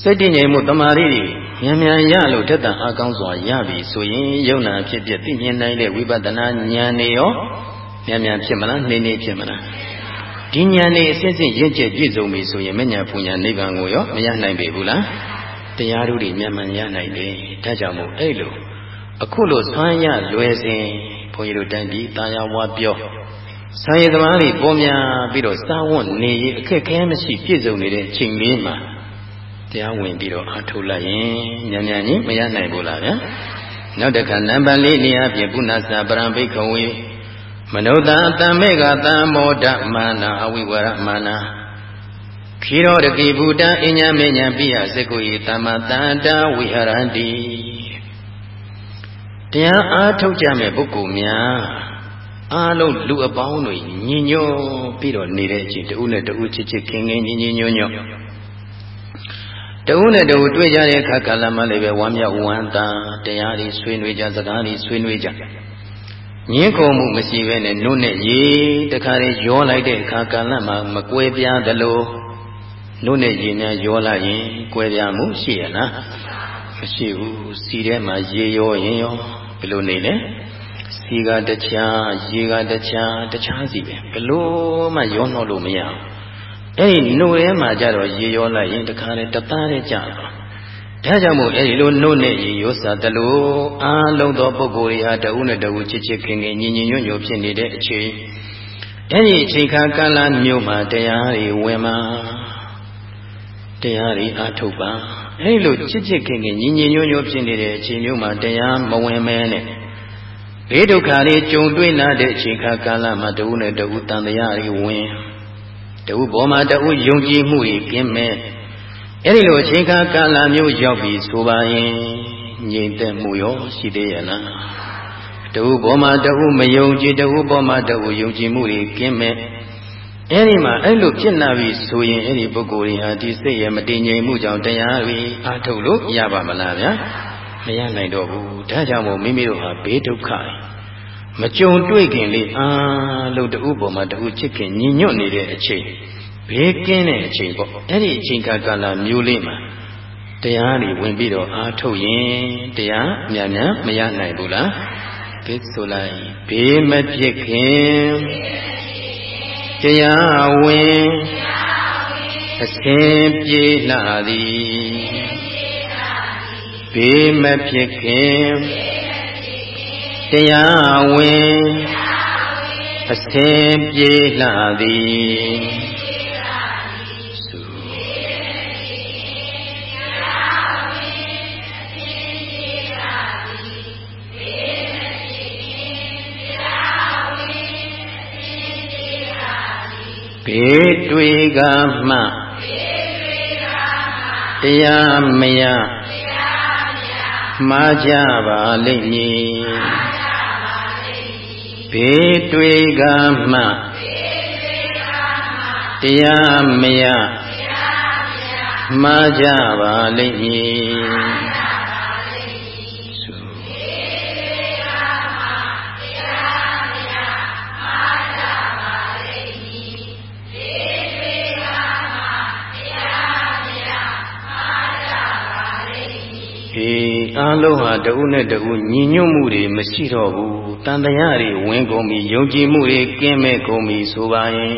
စိတ်တည်ငြိမ်မှုတမာရီတွေ မြန်မြန်ရလို့တက်တန်အားကောင်းစွာရပြီဆိုရင်ယုံနာဖြစ်ဖြစ်သိမြင်နိုင်တဲ့ဝိပဿနာဉာဏ်နေရောမြန်မြန်ဖြစ်မလားနေနေဖြစ်မလားဒီဉာဏ်နေအစစ်စစ်ရင့်ကျက်ပြည့်စုံပြီဆိုရင်မဉ္ဇဏ်ပူညာနိဗ္ဗာန်ကိုရောမရနိုင်ပေဘူးလားတရားတို့တွေမြန်မြန်ရနိုင်တယ်ဒါကြောင့်မို့အဲ့လိုအခုလိုဆွမ်းရလွယ်စဉ်ဘုန်းကြီးတို့တန်ဒီတာယာဝါပြောဆံရည်သမားတွေပေါ်များပြီးတော့စာဝတ်နေရအခက်ခဲမရှိပြည့်စုံနေတဲ့ချိန်လေးမှာ တရားဝင်ပြီးတော့အားထုတ်လိုက်ရင်ဉာဏ်ဉာဏ်ကြီးမရနိုင်ဘူးလားဗျာနောက်တစ်ခါနံပါတ်၄နေရာပြင်ပုဏ္ဏစာပရံဘိခဝေမနုဿာတံမေကတံမောဒမာနာအဝိဝရမာနာခိရောတကိဘူတံအညမေညံပိယစကုယတမတန္တဝိဟရန္တိတရားအားထုတ်ကြမဲ့ပုဂ္ဂိုလ်များအားလုံးလူအပေါင်းတွေညီညွတ်ပြီးတော့နေတဲ့အချိန်တဦးနဲ့တဦးချစ်ချစ်ခင်ခင်ညီညီညွတ်ညွတ် တဦးနဲ့တဦးတွေ့ကြတဲ့အခါကာလမှလည်းပဲဝမ်းမြောက်ဝမ်းသာတရားတွေဆွေးနွေးကြစကားတွေဆွေးနွေးကြညင်းခုံမှုမရှိဘဲနဲ့နှုတ်နဲ့ရေတခါလေရောလိုက်တဲ့အခါကာလမှာမကွဲပြားသလိုနှုတ်နဲ့ရေများရောလိုက်ရင်ကွဲပြားမှုရှိရလားမရှိဘူးစီထဲမှာရေရောရင်ရောဘယ်လိုနေလဲစီကတခြားရေကတခြားတခြားစီပဲဘယ်လိုမှရောနှောလို့မရဘူး အဲ့ဒီနှုတ်ထဲမှာကြတော့ရေရောလိုက်ရင်တခါလေတသားနဲ့ကြာတော့ဒါကြောင့်မို့အဲ့ဒီလိုနှုတ်နဲ့ရေရောစားတလို့အားလုံးသောပုဂ္ဂိုလ်တွေဟာတဦးနဲ့တဦးချစ်ချစ်ခင်ခင်ညီညီညွတ်ညွတ်ဖြစ်နေတဲ့အချိန်အဲ့ဒီအချိန်ခါကာလမျိုးမှာတရားတွေဝင်မှာတရားတွေအားထုတ်ပါအဲ့လိုချစ်ချစ်ခင်ခင်ညီညီညွတ်ညွတ်ဖြစ်နေတဲ့အချိန်မျိုးမှာတရားမဝင်မဲနဲ့ဘေးဒုက္ခတွေကြုံတွေ့လာတဲ့အချိန်ခါကာလမှာတဦးနဲ့တဦးတန်တရားတွေဝင် တဦးပေါ်မှာတဦးယုံကြည်မှုကြီးကင်းမဲ့အဲ့ဒီလိုအချိန်ခါကာလမျိုးရောက်ပြီဆိုပါရင်ငြိမ်သက်မှုရောရှိသေးရဲ့လားတဦးပေါ်မှာတဦးမယုံကြည်တဦးပေါ်မှာတဦးယုံကြည်မှုကြီးကင်းမဲ့အဲ့ဒီမှာအဲ့လိုဖြစ်လာပြီဆိုရင်အဲ့ဒီပုဂ္ဂိုလ်ဟာဒီစိတ်ရဲ့မတည်ငြိမ်မှုကြောင့်တရားကြီးအထုတ်လို့ရပါမလားဗျာမရနိုင်တော့ဘူးဒါကြောင့်မို့မိမိတို့ဟာဘေးဒုက္ခ မကြုံတွေ့ခင်လေးအားလုံးတူပေါ်မှာတူချစ်ခင်ညီညွတ်နေတဲ့အချိန်ဘေးကင်းတဲ့အချိန်ပေါ့အဲ့ဒီအချိန်ကကာလမျိုးလေးမှာတရားတွေဝင်ပြီးတော့အားထုတ်ရင်တရားမြန်မြန်မရနိုင်ဘူးလားဘေးဆိုလိုက်ဘေးမဖြစ်ခင်တရားဝင်အစဉ်ပြေလာသည်ဘေးမဖြစ်ခင် တရားဝင်အစဉ်ပြေလှသည်ဘေးတွေကမှတရားမရမှားကြပါလိမ့်မည် ဘေးတွေကမှတရားမရမှားကြပါလိမ့်မည် အားလုံးဟာတဦးနဲ့တဦးညီညွတ်မှုတွေမရှိတော့ဘူးတန်တရားတွေဝင်ကုန်ပြီယုံကြည်မှုတွေကင်းမဲ့ကုန်ပြီဆိုပါရင်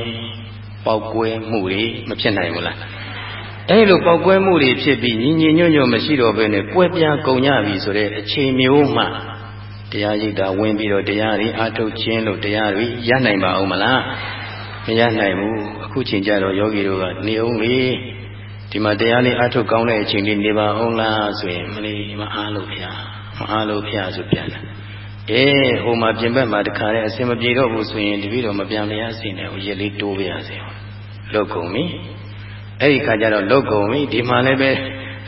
ပေါက်ကွဲမှုတွေမဖြစ်နိုင်ဘူးလားအဲလိုပေါက်ကွဲမှုတွေဖြစ်ပြီးညီညီညွတ်ညွတ်မရှိတော့ဘဲနဲ့ကွဲပြားကုန်ကြပြီဆိုတဲ့အခြေမျိုးမှတရားရိပ်တာဝင်ပြီးတော့တရားတွေအာထုတ်ခြင်းလို့တရားတွေရနိုင်ပါအောင်မလားမရနိုင်ဘူးအခုချိန်ကြတော့ယောဂီတို့ကနေအောင်လေ ဒီမှာတရားလေးအာထုတ်ကောင်းတဲ့အချိန်လေးနေပါအောင်လားဆိုရင်မလေးမအားလို့ဖျားမအားလို့ဖျားဆိုပြန်တယ်အေးဟိုမှာပြင်ဘက်မှာတခါတည်းအစင်မပြေတော့ဘူးဆိုရင်တပည့်တော်မပြန်လျားစင်တယ်ဟိုရက်လေးတိုးပြရစေလုတ်ကုန်ပြီအဲ့ဒီခါကျတော့လုတ်ကုန်ပြီဒီမှာလည်းပဲ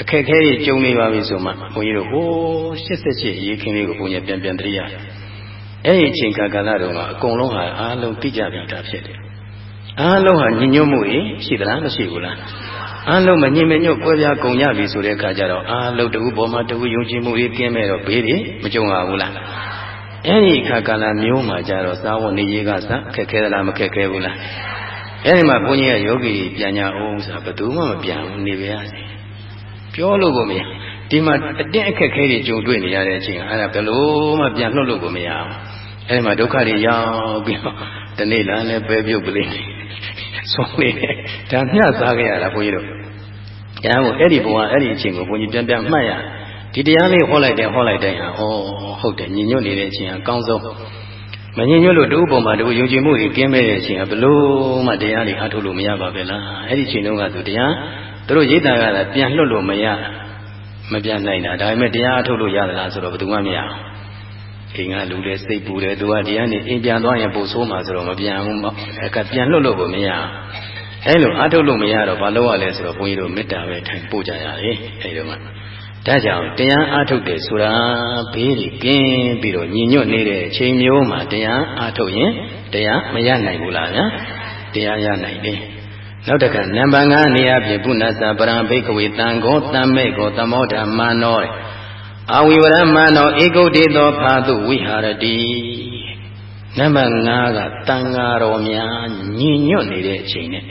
အခက်ခဲကြီးကြုံနေပါပြီဆိုမှဘုန်းကြီးတို့ဟို88ရေးခင်းလေးကိုဘုန်းကြီးပြန်ပြန်တရိယာအဲ့ဒီအချိန်ခါကာလတုန်းကအကုန်လုံးဟာအားလုံးသိကြပြီတာဖြစ်တယ်အားလုံးဟာညဉ့်ညွတ်မှုကြီးရှိသလားမရှိဘူးလား အားလုံးမညင်မညွတ်ကွဲပြားကုန်ကြပြီဆိုတဲ့အခါကျတော့အားလုံးတူပေါ်မှာတူယုံကြည်မှုကြီးကင်းမဲ့တော့ဘေးတွေမကြုံရဘူးလားအဲ့ဒီခါကာလမျိုးမှာကြတော့သာဝနေရေးကစခက်ခဲသလားမခက်ခဲဘူးလားအဲ့ဒီမှာဘုန်းကြီးကယောဂီပြန်ညာအောင်ဆိုတာဘယ်သူမှမပြန်ဘူးနေပါရစေပြောလို့ကိုမရဒီမှာအတင်းအခက်ခဲတွေကြုံတွေ့နေရတဲ့အချိန်အဲ့ဒါဘယ်လို့မှပြန်လှုပ်လို့ကိုမရအောင်အဲ့ဒီမှာဒုက္ခတွေရောက်ပြီးတော့ဒီနေ့လာလဲပဲပြုတ်ကလေး ဆုံးနေတယ်ဒါမျှစားခဲ့ရတာဘုန်းကြီးတို့အဲဒါကိုအဲ့ဒီဘုံကအဲ့ဒီအချိန်ကိုဘုန်းကြီးပြန်ပြန်မှတ်ရဒီတရားလေးဟောလိုက်တယ်ဟောလိုက်တိုင်းဟာဩဟုတ်တယ်ညင်ညွတ်နေတဲ့အချိန်အကောင်းဆုံးမညင်ညွတ်လို့တူပုံမှာတူယုံကြည်မှုတွေကင်းမဲ့တဲ့အချိန်ကဘလို့မှတရားတွေအားထုတ်လို့မရပါပဲလားအဲ့ဒီအချိန်တုန်းကသူတရားသူတို့ရိတ်တာကလည်းပြန်လွတ်လို့မရမပြန်နိုင်တာဒါပေမဲ့တရားအားထုတ်လို့ရသလားဆိုတော့ဘယ်သူမှမရအောင် အိမ်ကလူတွေစိတ်ပူတယ်သူကတရားနေအိမ်ပြန်သွားရင်ပို့ဆိုးမှာဆိုတော့မပြန်ဘူးပေါ့အဲ့ကပြန်လွတ်လို့ကိုမရအောင်အဲ့လိုအားထုတ်လို့မရတော့ဘာလို့ရလဲဆိုတော့ဘုန်းကြီးတို့မေတ္တာပဲထိုင်ပို့ကြရတယ်အဲ့ဒီမှာဒါကြောင့်တရားအားထုတ်တယ်ဆိုတာဘေးကြီးကင်းပြီးတော့ညီညွတ်နေတဲ့အချိန်မျိုးမှာတရားအားထုတ်ရင်တရားမရနိုင်ဘူးလားဗျာတရားရနိုင်တယ်နောက်တကနံပါတ်5နေရာပြင်ပုဏ္ဏသပရံဘိကဝေတံကိုတမ္မေကိုသမောဓမ္မနော အဝိဝရမနောဧကုတေသောဖာတုဝိဟာရတိနံပါတ်5ကတန်ဃာတော်များညီညွတ်နေတဲ့အချိန်နဲ့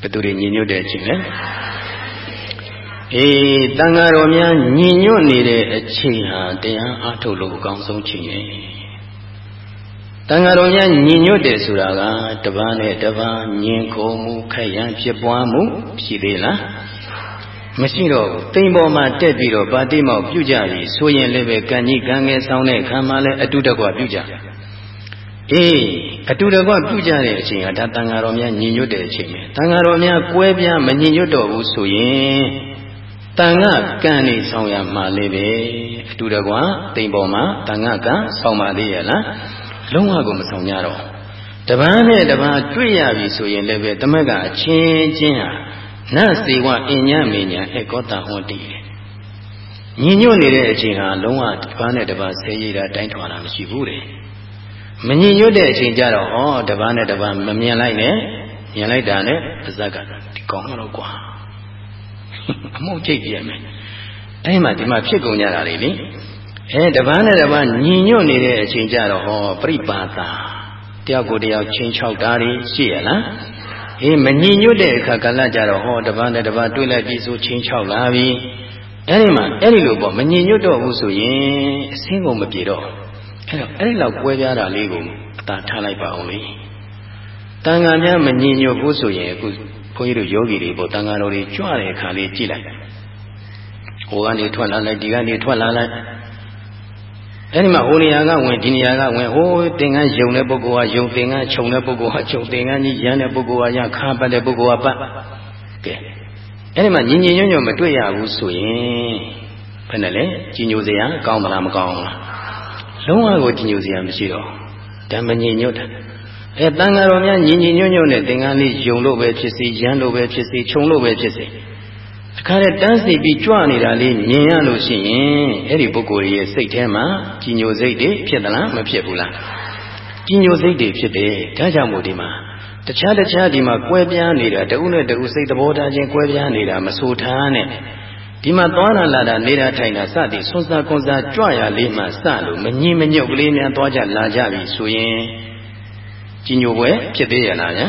ဘယ်သူတွေညီညွတ်တဲ့အချိန်လဲအေးတန်ဃာတော်များညီညွတ်နေတဲ့အချိန်ဟာတရားအားထုတ်လို့အကောင်းဆုံးချိန်ရဲ့တန်ဃာတော်များညီညွတ်တယ်ဆိုတာကတပန်းနဲ့တပန်းညင်ခုံမှုခက်ရန်ဖြစ်ပွားမှုရှိသေးလား မရှိတော့ဘူးတိမ်ပေါ်မှာတက်ပြီးတော့ပါတိမောက်ပြုကြပြီဆိုရင်လည်းပဲကံကြီးကံငယ်ဆောင်တဲ့ခံမှလည်းအတုတကွပြုကြအေးအတူတကွပြုကြတဲ့အချိန်ဟာဒါတန်ဃာတော်များညီညွတ်တဲ့အချိန်ပဲတန်ဃာတော်များကွဲပြားမညီညွတ်တော့ဘူးဆိုရင်တန်ဃကံနေဆောင်ရမှာလေပဲအတူတကွတိမ်ပေါ်မှာတန်ဃကံဆောင်ပါသေးရဲ့လားလုံးဝကိုမဆောင်ကြတော့တပန်းနဲ့တပန်းတွေ့ရပြီဆိုရင်လည်းပဲတမက်ကအချင်းချင်းဟာ နတ်စေဝအညမေညာအကောတဟောတိညီညွတ်နေတဲ့အချိန်ဟာလုံးဝတပန်းနဲ့တပန်းဆဲရည်တာတိုင်းထွာတာမရှိဘူးတဲ့မညီညွတ်တဲ့အချိန်ကျတော့ဩတပန်းနဲ့တပန်းမမြင်လိုက်နဲ့မြင်လိုက်တာနဲ့ပါဇက်ကဒီကောင်းတော့ကွာအမှုချိတ်ပြရမယ်အဲ့မှာဒီမှာဖြစ်ကုန်ကြတာလေလေအဲတပန်းနဲ့တပန်းညီညွတ်နေတဲ့အချိန်ကျတော့ဟောပြိပါတာတယောက်ကိုတယောက်ချင်းချောက်တာတွေရှိရလား အေးမညီညွတ်တဲ့အခါကလည်းကြတော့ဟောတပန်းနဲ့တပန်းတွေ့လိုက်ပြီးဆိုချင်းချောက်လာပြီအဲ့ဒီမှာအဲ့ဒီလိုပေါ့မညီညွတ်တော့ဘူးဆိုရင်အစင်းကုန်မပြေတော့အဲ့တော့အဲ့ဒီလောက်ကွဲပြားတာလေးကိုအသာထားလိုက်ပါအောင်လေတန်ဃာများမညီညွတ်ဘူးဆိုရင်အခုဘုန်းကြီးတို့ယောဂီတွေပေါ့တန်ဃာတော်တွေကြွတဲ့အခါလေးကြည့်လိုက်ဟိုကနေထွက်လာလိုက်ဒီကနေထွက်လာလိုက် အဲ့ဒီမှာဟိုနေရာကဝင်ဒီနေရာကဝင်ဟိုသင်္ကန်းယုံတဲ့ပုဂ္ဂိုလ်ကယုံသင်္ကန်းခြုံတဲ့ပုဂ္ဂိုလ်ကခြုံသင်္ကန်းကြီးရမ်းတဲ့ပုဂ္ဂိုလ်ကရခါပတ်တဲ့ပုဂ္ဂိုလ်ကပတ်ကဲအဲ့ဒီမှာညီညီညွတ်ညွတ်မတွေ့ရဘူးဆိုရင်ဘယ်နဲ့လဲကြီးညိုစရာကောင်းမလားမကောင်းဘူးလားလုံးဝကိုကြီးညိုစရာမရှိတော့ဓမ္မညီညွတ်တာအဲတန်ဃာတော်များညီညီညွတ်ညွတ်နဲ့သင်္ကန်းလေးယုံလို့ပဲဖြစ်စီရမ်းလို့ပဲဖြစ်စီခြုံလို့ပဲဖြစ်စီ ခါတဲ့တန်းစီပြီးကြွနေတာလေးမြင်ရလို့ရှိရင်အဲ့ဒီပုဂ္ဂိုလ်ရဲ့စိတ်ထဲမှာကြီးညိုစိတ်တွေဖြစ်သလားမဖြစ်ဘူးလားကြီးညိုစိတ်တွေဖြစ်တယ်ဒါကြောင့်မို့ဒီမှာတခြားတခြားဒီမှာကွဲပြားနေတာတဦးနဲ့တဦးစိတ်သဘောထားချင်းကွဲပြားနေတာမဆိုထားနဲ့ဒီမှာသွားလာလာတာနေတာထိုင်တာစသည်ဆွန်းစားကွန်စားကြွရလေးမှစလို့မငြင်းမညုတ်ကလေးများသွားကြလာကြပြီဆိုရင်ကြီးညိုပွဲဖြစ်သေးရလားဗျာ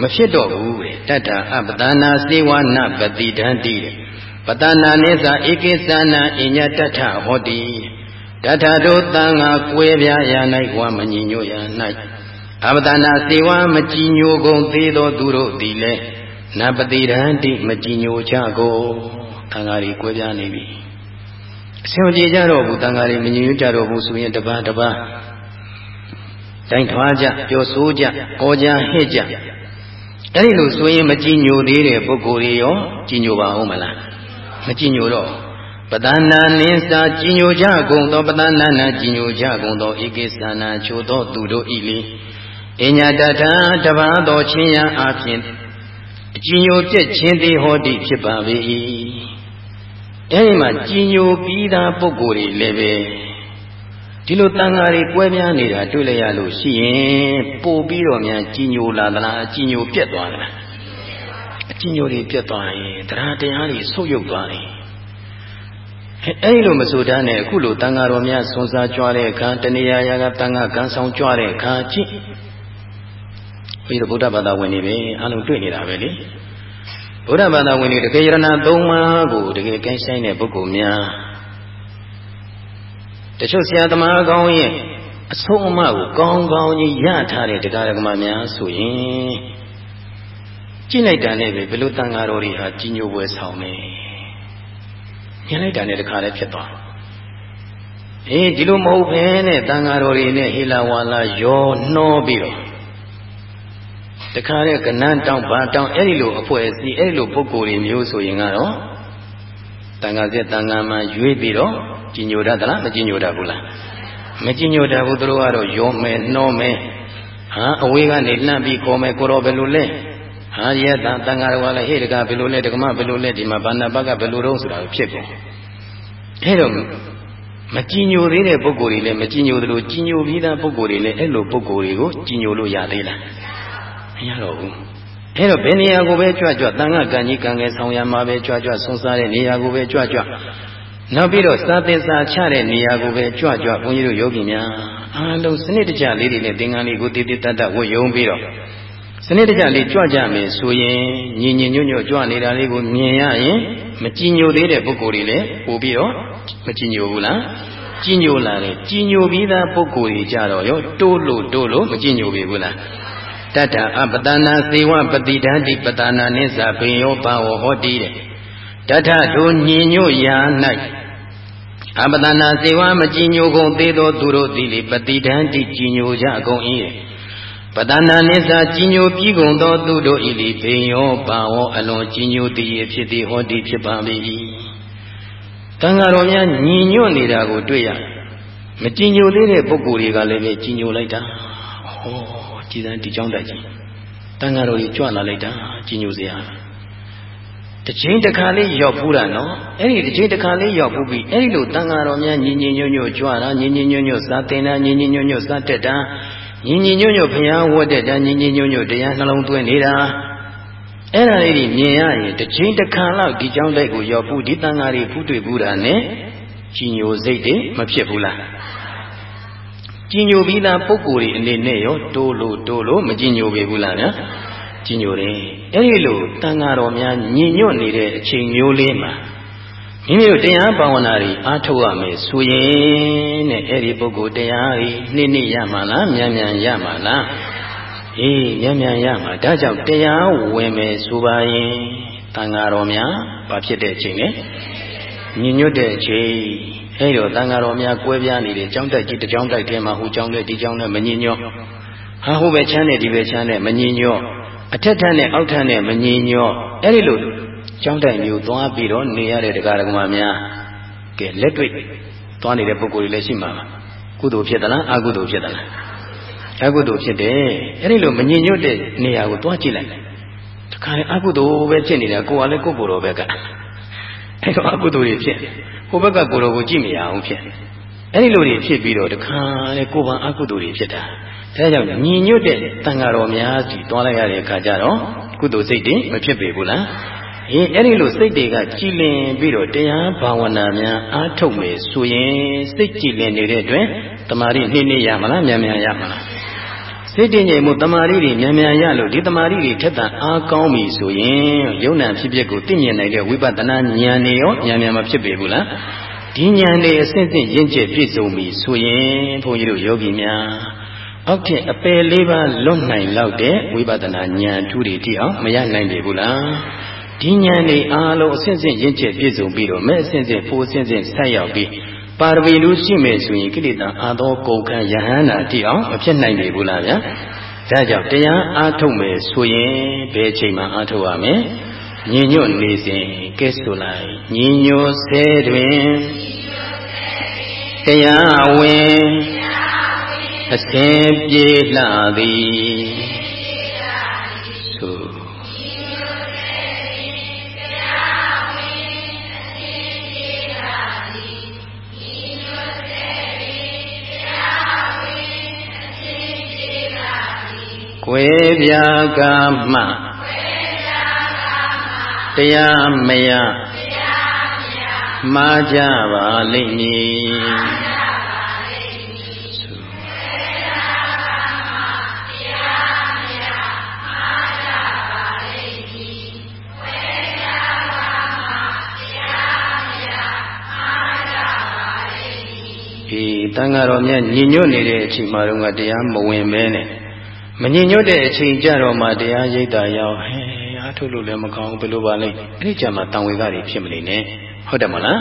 မဖြစ်တော့ဘူးပဲတတ္တအပတနာစေဝနာပတိဒန္တိပတနာနိသဧကိသနာအညတထဟောတိတထတို့တန်ငါကွဲပြားရ၌ဝါမညီညွတ်ရ၌အပတနာစေဝမကြည်ညိုကုန်သေးသောသူတို့သည်လည်းနပတိဒန္တိမကြည်ညိုချကိုတန်ဃာတွေကွဲပြားနေပြီအဆင်ပြေကြတော့ဘူးတန်ဃာတွေမငြိမ်ကြတော့ဘူးဆိုရင်တပါးတပါးတိုင်းထွားကြပြောဆိုကြဩကြဟဲ့ကြ အဲ့ဒီလိုဆိုရင်မကြည်ညိုသေးတဲ့ပုဂ္ဂိုလ်တွေရောကြည်ညိုပါဦးမလားမကြည်ညိုတော့ပဒနာနိစာကြည်ညိုကြကုန်သောပဒနာနာကြည်ညိုကြကုန်သောဧကိသနာချိုသောသူတို့ဤလေအညာတထာတပါသောချင်းရအဖြစ်အကြည်ညိုပြည့်ခြင်းသည်ဟောတိဖြစ်ပါ၏အဲဒီမှာကြည်ညိုပြီးသားပုဂ္ဂိုလ်တွေလည်းပဲ ဒီလိုတန်ဃာတွေကွဲပြားနေတာတွေ့လိုက်ရလို့ရှိရင်ပို့ပြီးတော့များကြည်ညိုလာသလားအကြည်ညိုပြတ်သွားသလားအကြည်ညိုတွေပြတ်သွားရင်တရားတရားတွေဆုတ်ယုတ်သွားတယ်အဲဒီလိုမဆိုတမ်းနဲ့အခုလိုတန်ဃာတော်များဆွန်စားကြွားတဲ့အခါတဏှာရာကတန်ဃာကံဆောင်ကြွားတဲ့အခါကြည့်ပြီးတော့ဗုဒ္ဓဘာသာဝင်တွေပဲအလုံးတွေ့နေတာပဲလေဗုဒ္ဓဘာသာဝင်တွေတကယ်ယရဏသုံးပါးကိုတကယ်ကိုင်းဆိုင်တဲ့ပုဂ္ဂိုလ်များ တချို့ဆရာသမားကောင်းရဲ့အဆုံးအမကိုကောင်းကောင်းကြီးရထားတဲ့တရားဓမ္မများဆိုရင်ကြည့်လိုက်တာနဲ့ပဲဘယ်လိုတန်ဃာတော်တွေဟာကြီးညိုပွဲဆောင်နေမြင်လိုက်တာနဲ့တခါလည်းဖြစ်သွားအေးဒီလိုမဟုတ်ဘဲနဲ့တန်ဃာတော်တွေနဲ့ဟေလာဝါလာရောနှောပြီးတော့တခါတဲ့ကနန်းတောင်းဘာတောင်းအဲ့ဒီလိုအဖွဲ့အစည်းအဲ့ဒီလိုပုံကိုယ်တွေမျိုးဆိုရင်ကတော့ တန်ခါစစ်တန်ခါမှရွေးပြီးတော့ကြီးညိုတတ်သလားမကြီးညိုတတ်ဘူးလားမကြီးညိုတတ်ဘူးသူတို့ကတော့ရောမယ်နှောမယ်ဟာအဝေးကနေလှမ်းပြီးခေါ်မယ်ကိုတော့ဘယ်လိုလဲဟာရတန်တန်ခါတော်ကလည်းဟေ့တကဘယ်လိုလဲတကမဘယ်လိုလဲဒီမှာဘာနာဘကဘယ်လိုတော့ဆိုတာဖြစ်ကုန်အဲ့တော့မကြည်ညိုသေးတဲ့ပုဂ္ဂိုလ်တွေလည်းမကြည်ညိုသလိုကြည်ညိုပြီးသားပုဂ္ဂိုလ်တွေလည်းအဲ့လိုပုဂ္ဂိုလ်တွေကိုကြည်ညိုလို့ရသေးလားမရတော့ဘူး အဲတော့ဘယ်နေရာကိုပဲကြွကြွတန်ခါကံကြီးကံငယ်ဆောင်ရမှာပဲကြွကြွဆွန်စားတဲ့နေရာကိုပဲကြွကြွနောက်ပြီးတော့စာသင်္စာချတဲ့နေရာကိုပဲကြွကြွဘုန်းကြီးတို့ယောဂီများအားလုံးစနစ်တကျလေးတွေနဲ့သင်္ကန်းလေးကိုတည်တည်တတ်တတ်ဝတ်ယုံပြီးတော့စနစ်တကျလေးကြွကြမယ်ဆိုရင်ညီညီညွတ်ညွတ်ကြွနေတာလေးကိုမြင်ရရင်မကြည်ညိုသေးတဲ့ပုဂ္ဂိုလ်တွေလည်းပို့ပြီးတော့မကြည်ညိုဘူးလားကြည်ညိုလာတယ်ကြည်ညိုပြီးသားပုဂ္ဂိုလ်တွေကြတော့ရောတိုးလို့တိုးလို့မကြည်ညိုပြီဘူးလား တတ္ထအပတနာစေဝပတိဒန္တိပတနာနိစ္စဘေယောပါဝဟောတိတဲ့တတ္ထတို့ညင်ညွတ်ရာ၌အပတနာစေဝမကြည်ညိုကုန်သေးသောသူတို့သည်လေပတိဒန္တိကြည်ညိုကြကုန်၏ပတနာနိစ္စကြည်ညိုပြီးကုန်သောသူတို့၏လေဘေယောပါဝအလွန်ကြည်ညိုသည်ဖြစ်သည်ဟောတိဖြစ်ပါ၏တန်ဃာတော်များညင်ညွတ်နေတာကိုတွေ့ရမကြည်ညိုသေးတဲ့ပုဂ္ဂိုလ်တွေကလည်းပဲကြည်ညိုလိုက်တာဟော ကြည်စမ်းဒီကြောင်းတိုက်ကြီးတန်ဃာတော်ကြီးကြွလာလိုက်တာကြီးညိုစရာတစ်ချိန်တစ်ခါလေးရောက်ဖူးတာနော်အဲ့ဒီတစ်ချိန်တစ်ခါလေးရောက်ဖူးပြီးအဲ့ဒီလိုတန်ဃာတော်များညီညီညွတ်ညွတ်ကြွတာညီညီညွတ်ညွတ်စာသင်တာညီညီညွတ်ညွတ်စာတက်တာညီညီညွတ်ညွတ်ဘုရားဝတ်တဲ့တာညီညီညွတ်ညွတ်တရားနှလုံးသွင်းနေတာအဲ့ဒါလေးကြီးမြင်ရရင်တစ်ချိန်တစ်ခါလောက်ဒီကြောင်းတိုက်ကိုရောက်ဖူးဒီတန်ဃာတွေဖူးတွေ့ဘူးတာနဲ့ကြီးညိုစိတ်တွေမဖြစ်ဘူးလား ကြီးညိုပြီးသားပုံကိုယ်တွေအနေနဲ့ရောတိုးလို့တိုးလို့မကြီးညိုပေဘူးလားဗျာကြီးညိုတယ်အဲ့ဒီလိုတန်ဃာတော်များညင်ညွတ်နေတဲ့အချိန်မျိုးလေးမှာမိမိတို့တရားဘာဝနာတွေအားထုတ်ရမယ်ဆိုရင်တဲ့အဲ့ဒီပုဂ္ဂိုလ်တရားတွေနှိမ့်နှိမ့်ရမှာလားမြန်မြန်ရမှာလားအေးမြန်မြန်ရမှာဒါကြောင့်တရားဝင်မယ်ဆိုပါရင်တန်ဃာတော်များဘာဖြစ်တဲ့အချိန်လဲညင်ညွတ်တဲ့အချိန် အဲဒါတန်ဃာတော်များကွဲပြားနေတဲ့ကြောင်းတိုက်ကြီးတကြောင်းတိုက်ထဲမှာဟိုကြောင်းနဲ့ဒီကြောင်းနဲ့မငြင်းညောဟာဟိုပဲချမ်းနဲ့ဒီပဲချမ်းနဲ့မငြင်းညောအထက်ထက်နဲ့အောက်ထက်နဲ့မငြင်းညောအဲဒီလိုကြောင်းတိုက်မျိုးသွားပြီးတော့နေရတဲ့တရားဓမ္မများကဲလက်တွေ့သွားနေတဲ့ပုဂ္ဂိုလ်တွေလည်းရှိမှာပါကုသိုလ်ဖြစ်သလားအကုသိုလ်ဖြစ်သလားအကုသိုလ်ဖြစ်တယ်အဲဒီလိုမငြင်းညွတ်တဲ့နေရာကိုသွားကြည့်လိုက်တခါလေအကုသိုလ်ပဲဖြစ်နေတာကိုယ်ကလည်းကိုယ့်ကိုယ်တော်ပဲကအဲတော့အကုသိုလ်တွေဖြစ် ဟိုဘက်ကကိုယ်တော်ကိုကြည့်မရအောင်ဖြစ်အဲ့ဒီလိုတွေဖြစ်ပြီးတော့တခါလေကိုယ်ပံအကုသိုလ်တွေဖြစ်တာဒါကြောင့်ညီညွတ်တဲ့တန်ဃာတော်များစီတွားလိုက်ရတဲ့အခါကျတော့ကုသိုလ်စိတ်တွေမဖြစ်ပေဘူးလားအေးအဲ့ဒီလိုစိတ်တွေကကြည်လင်ပြီးတော့တရားဘာဝနာများအားထုတ်မယ်ဆိုရင်စိတ်ကြည်လင်နေတဲ့အတွက်တမာရီနှိမ့်နေရမလားမြန်မြန်ရမလား စိတ်တည်ငြိမ်မှုတမာရီတွေမြန်မြန်ရလို့ဒီတမာရီတွေထက်သန်အားကောင်းပြီဆိုရင်ယုံနာဖြစ်ဖြစ်ကိုသိမြင်နိုင်တဲ့ဝိပဿနာဉာဏ်တွေရောဉာဏ်မြန်မဖြစ်ပေဘူးလားဒီဉာဏ်တွေအစစ်စစ်ရင့်ကျက်ပြည့်စုံပြီဆိုရင်ဘုန်းကြီးတို့ယောဂီများအောက်ထက်အပယ်လေးပါလွတ်နိုင်လောက်တဲ့ဝိပဿနာဉာဏ်ထူးတွေတိအောင်မရနိုင်ပေဘူးလားဒဒီဉာဏ်นี่အားလုံးအစဉ်စဉ်ရင့်ကျက်ပြည့်စုံပြီးတော့မဲ့အစဉ်စဉ်ပိုးအစဉ်စဉ်ဆက်ရောက်ပြီး ပါရမီလို့ရှိမယ်ဆိုရင်ကိလေသာအာသောကုန်ခံယဟန္တာတိအောင်မဖြစ်နိုင်ဘူးလားဗျာဒါကြောင့်တရားအားထုတ်မယ်ဆိုရင်ဘယ်ချိန်မှအားထုတ်ရမလဲညင်ညွတ်နေစဉ်ကဲဆိုလိုက်ညင်ညွတ်ဆဲတွင်တရားဝင်အစဉ်ပြေလှသည် ကွယ်ပြာကမှတရားမယမှားကြပါလိမ့်မည်ဒီတန်ဃာတော်မြတ်ညီညွတ်နေတဲ့အချိန်မှာတော့တရားမဝင်မဲနဲ့ မညီညွတ်တဲ့အချိန်ကြတော့မှတရားရိပ်တာရောက်ဟဲအားထုတ်လို့လည်းမကောင်းဘယ်လိုပါလဲအဲ့ဒီကြမှာတန်ဝေကတွေဖြစ်မနေနဲ့ဟုတ်တယ်မလား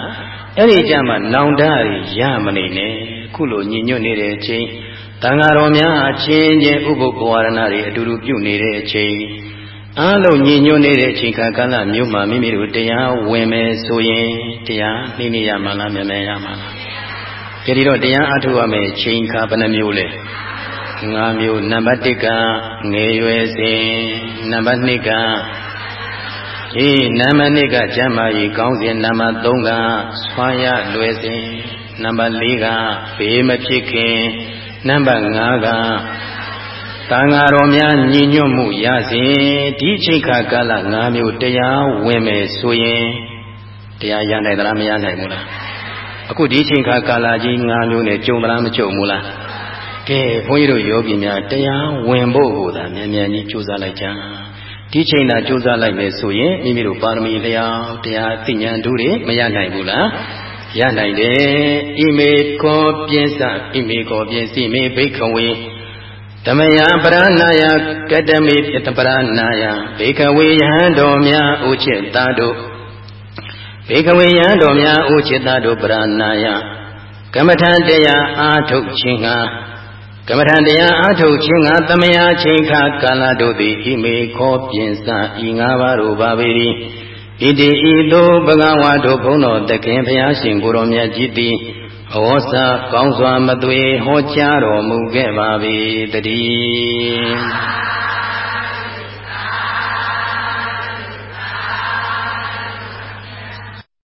အဲ့ဒီကြမှာနောင်တတွေရမနေနဲ့ခုလိုညီညွတ်နေတဲ့အချိန်တန်ဃာတော်များအချင်းချင်းဥပုပ္ပဝရဏတွေအတူတူပြုနေတဲ့အချိန်အားလုံးညီညွတ်နေတဲ့အချိန်ခါကာလမျိုးမှာမိမိတို့တရားဝင်မယ်ဆိုရင်တရားနှိမ့်နေရမှာလားမြဲမြဲရမှာလားကြည့်တော့တရားအထုတ်ရမယ်ချိန်ခါဘယ်နှမျိုးလဲ ၅မျိုးနံပါတ်1ကငယ်ရွယ်စဉ်နံပါတ်2ကဒီနံပါတ်2ကကျမ်းမာရေးကောင်းစဉ်နံပါတ်3ကဆွာရလွယ်စဉ်နံပါတ်4ကဘေးမဖြစ်ခင်နံပါတ်5ကတန်ဃာတော်များညီညွတ်မှုရစဉ်ဒီချိန်ခါကာလ5မျိုးတရားဝင်မယ်ဆိုရင်တရားရနိုင်သလားမရနိုင်ဘူးလားအခုဒီချိန်ခါကာလကြီး၅မျိုးနဲ့ကြုံသလားမကြုံဘူးလား ကဲဘုန်းကြီးတို့ယောဂီများတရားဝင်ဖို့ကိုသာမြန်မြန်ကြီးကြိုးစားလိုက်ကြဒီချိန်သာကြိုးစားလိုက်မယ်ဆိုရင်မိမိတို့ပါရမီလျောက်တရားသိဉာဏ်တို့တွေမရနိုင်ဘူးလားရနိုင်တယ်ဣမေခောပြင်းစဣမေခောပြင်းစီမေဘိခဝေဓမယပရဏာယကတမေပတပရဏာယဘေကဝေယဟံတော်များဥจิตတာတို့ဘေကဝေယဟံတော်များဥจิตတာတို့ပရဏာယကမ္မထတရားအာထုတ်ခြင်းဟာ ကမ္မထတရားအာထုတ်ခြင်းကသမယချိန်ခါကာလတို့သည်ဣမေခောပြင်စဤငါးပါးတို့ပါပေ၏ဣတိဤသို့ဘဂဝါတို့ဘုန်းတော်တခင်ဘုရားရှင်ကိုရောမြတ်ကြီးသည်ဩဝစာကောင်းစွာမသွေဟောကြားတော်မူခဲ့ပါ၏တည်း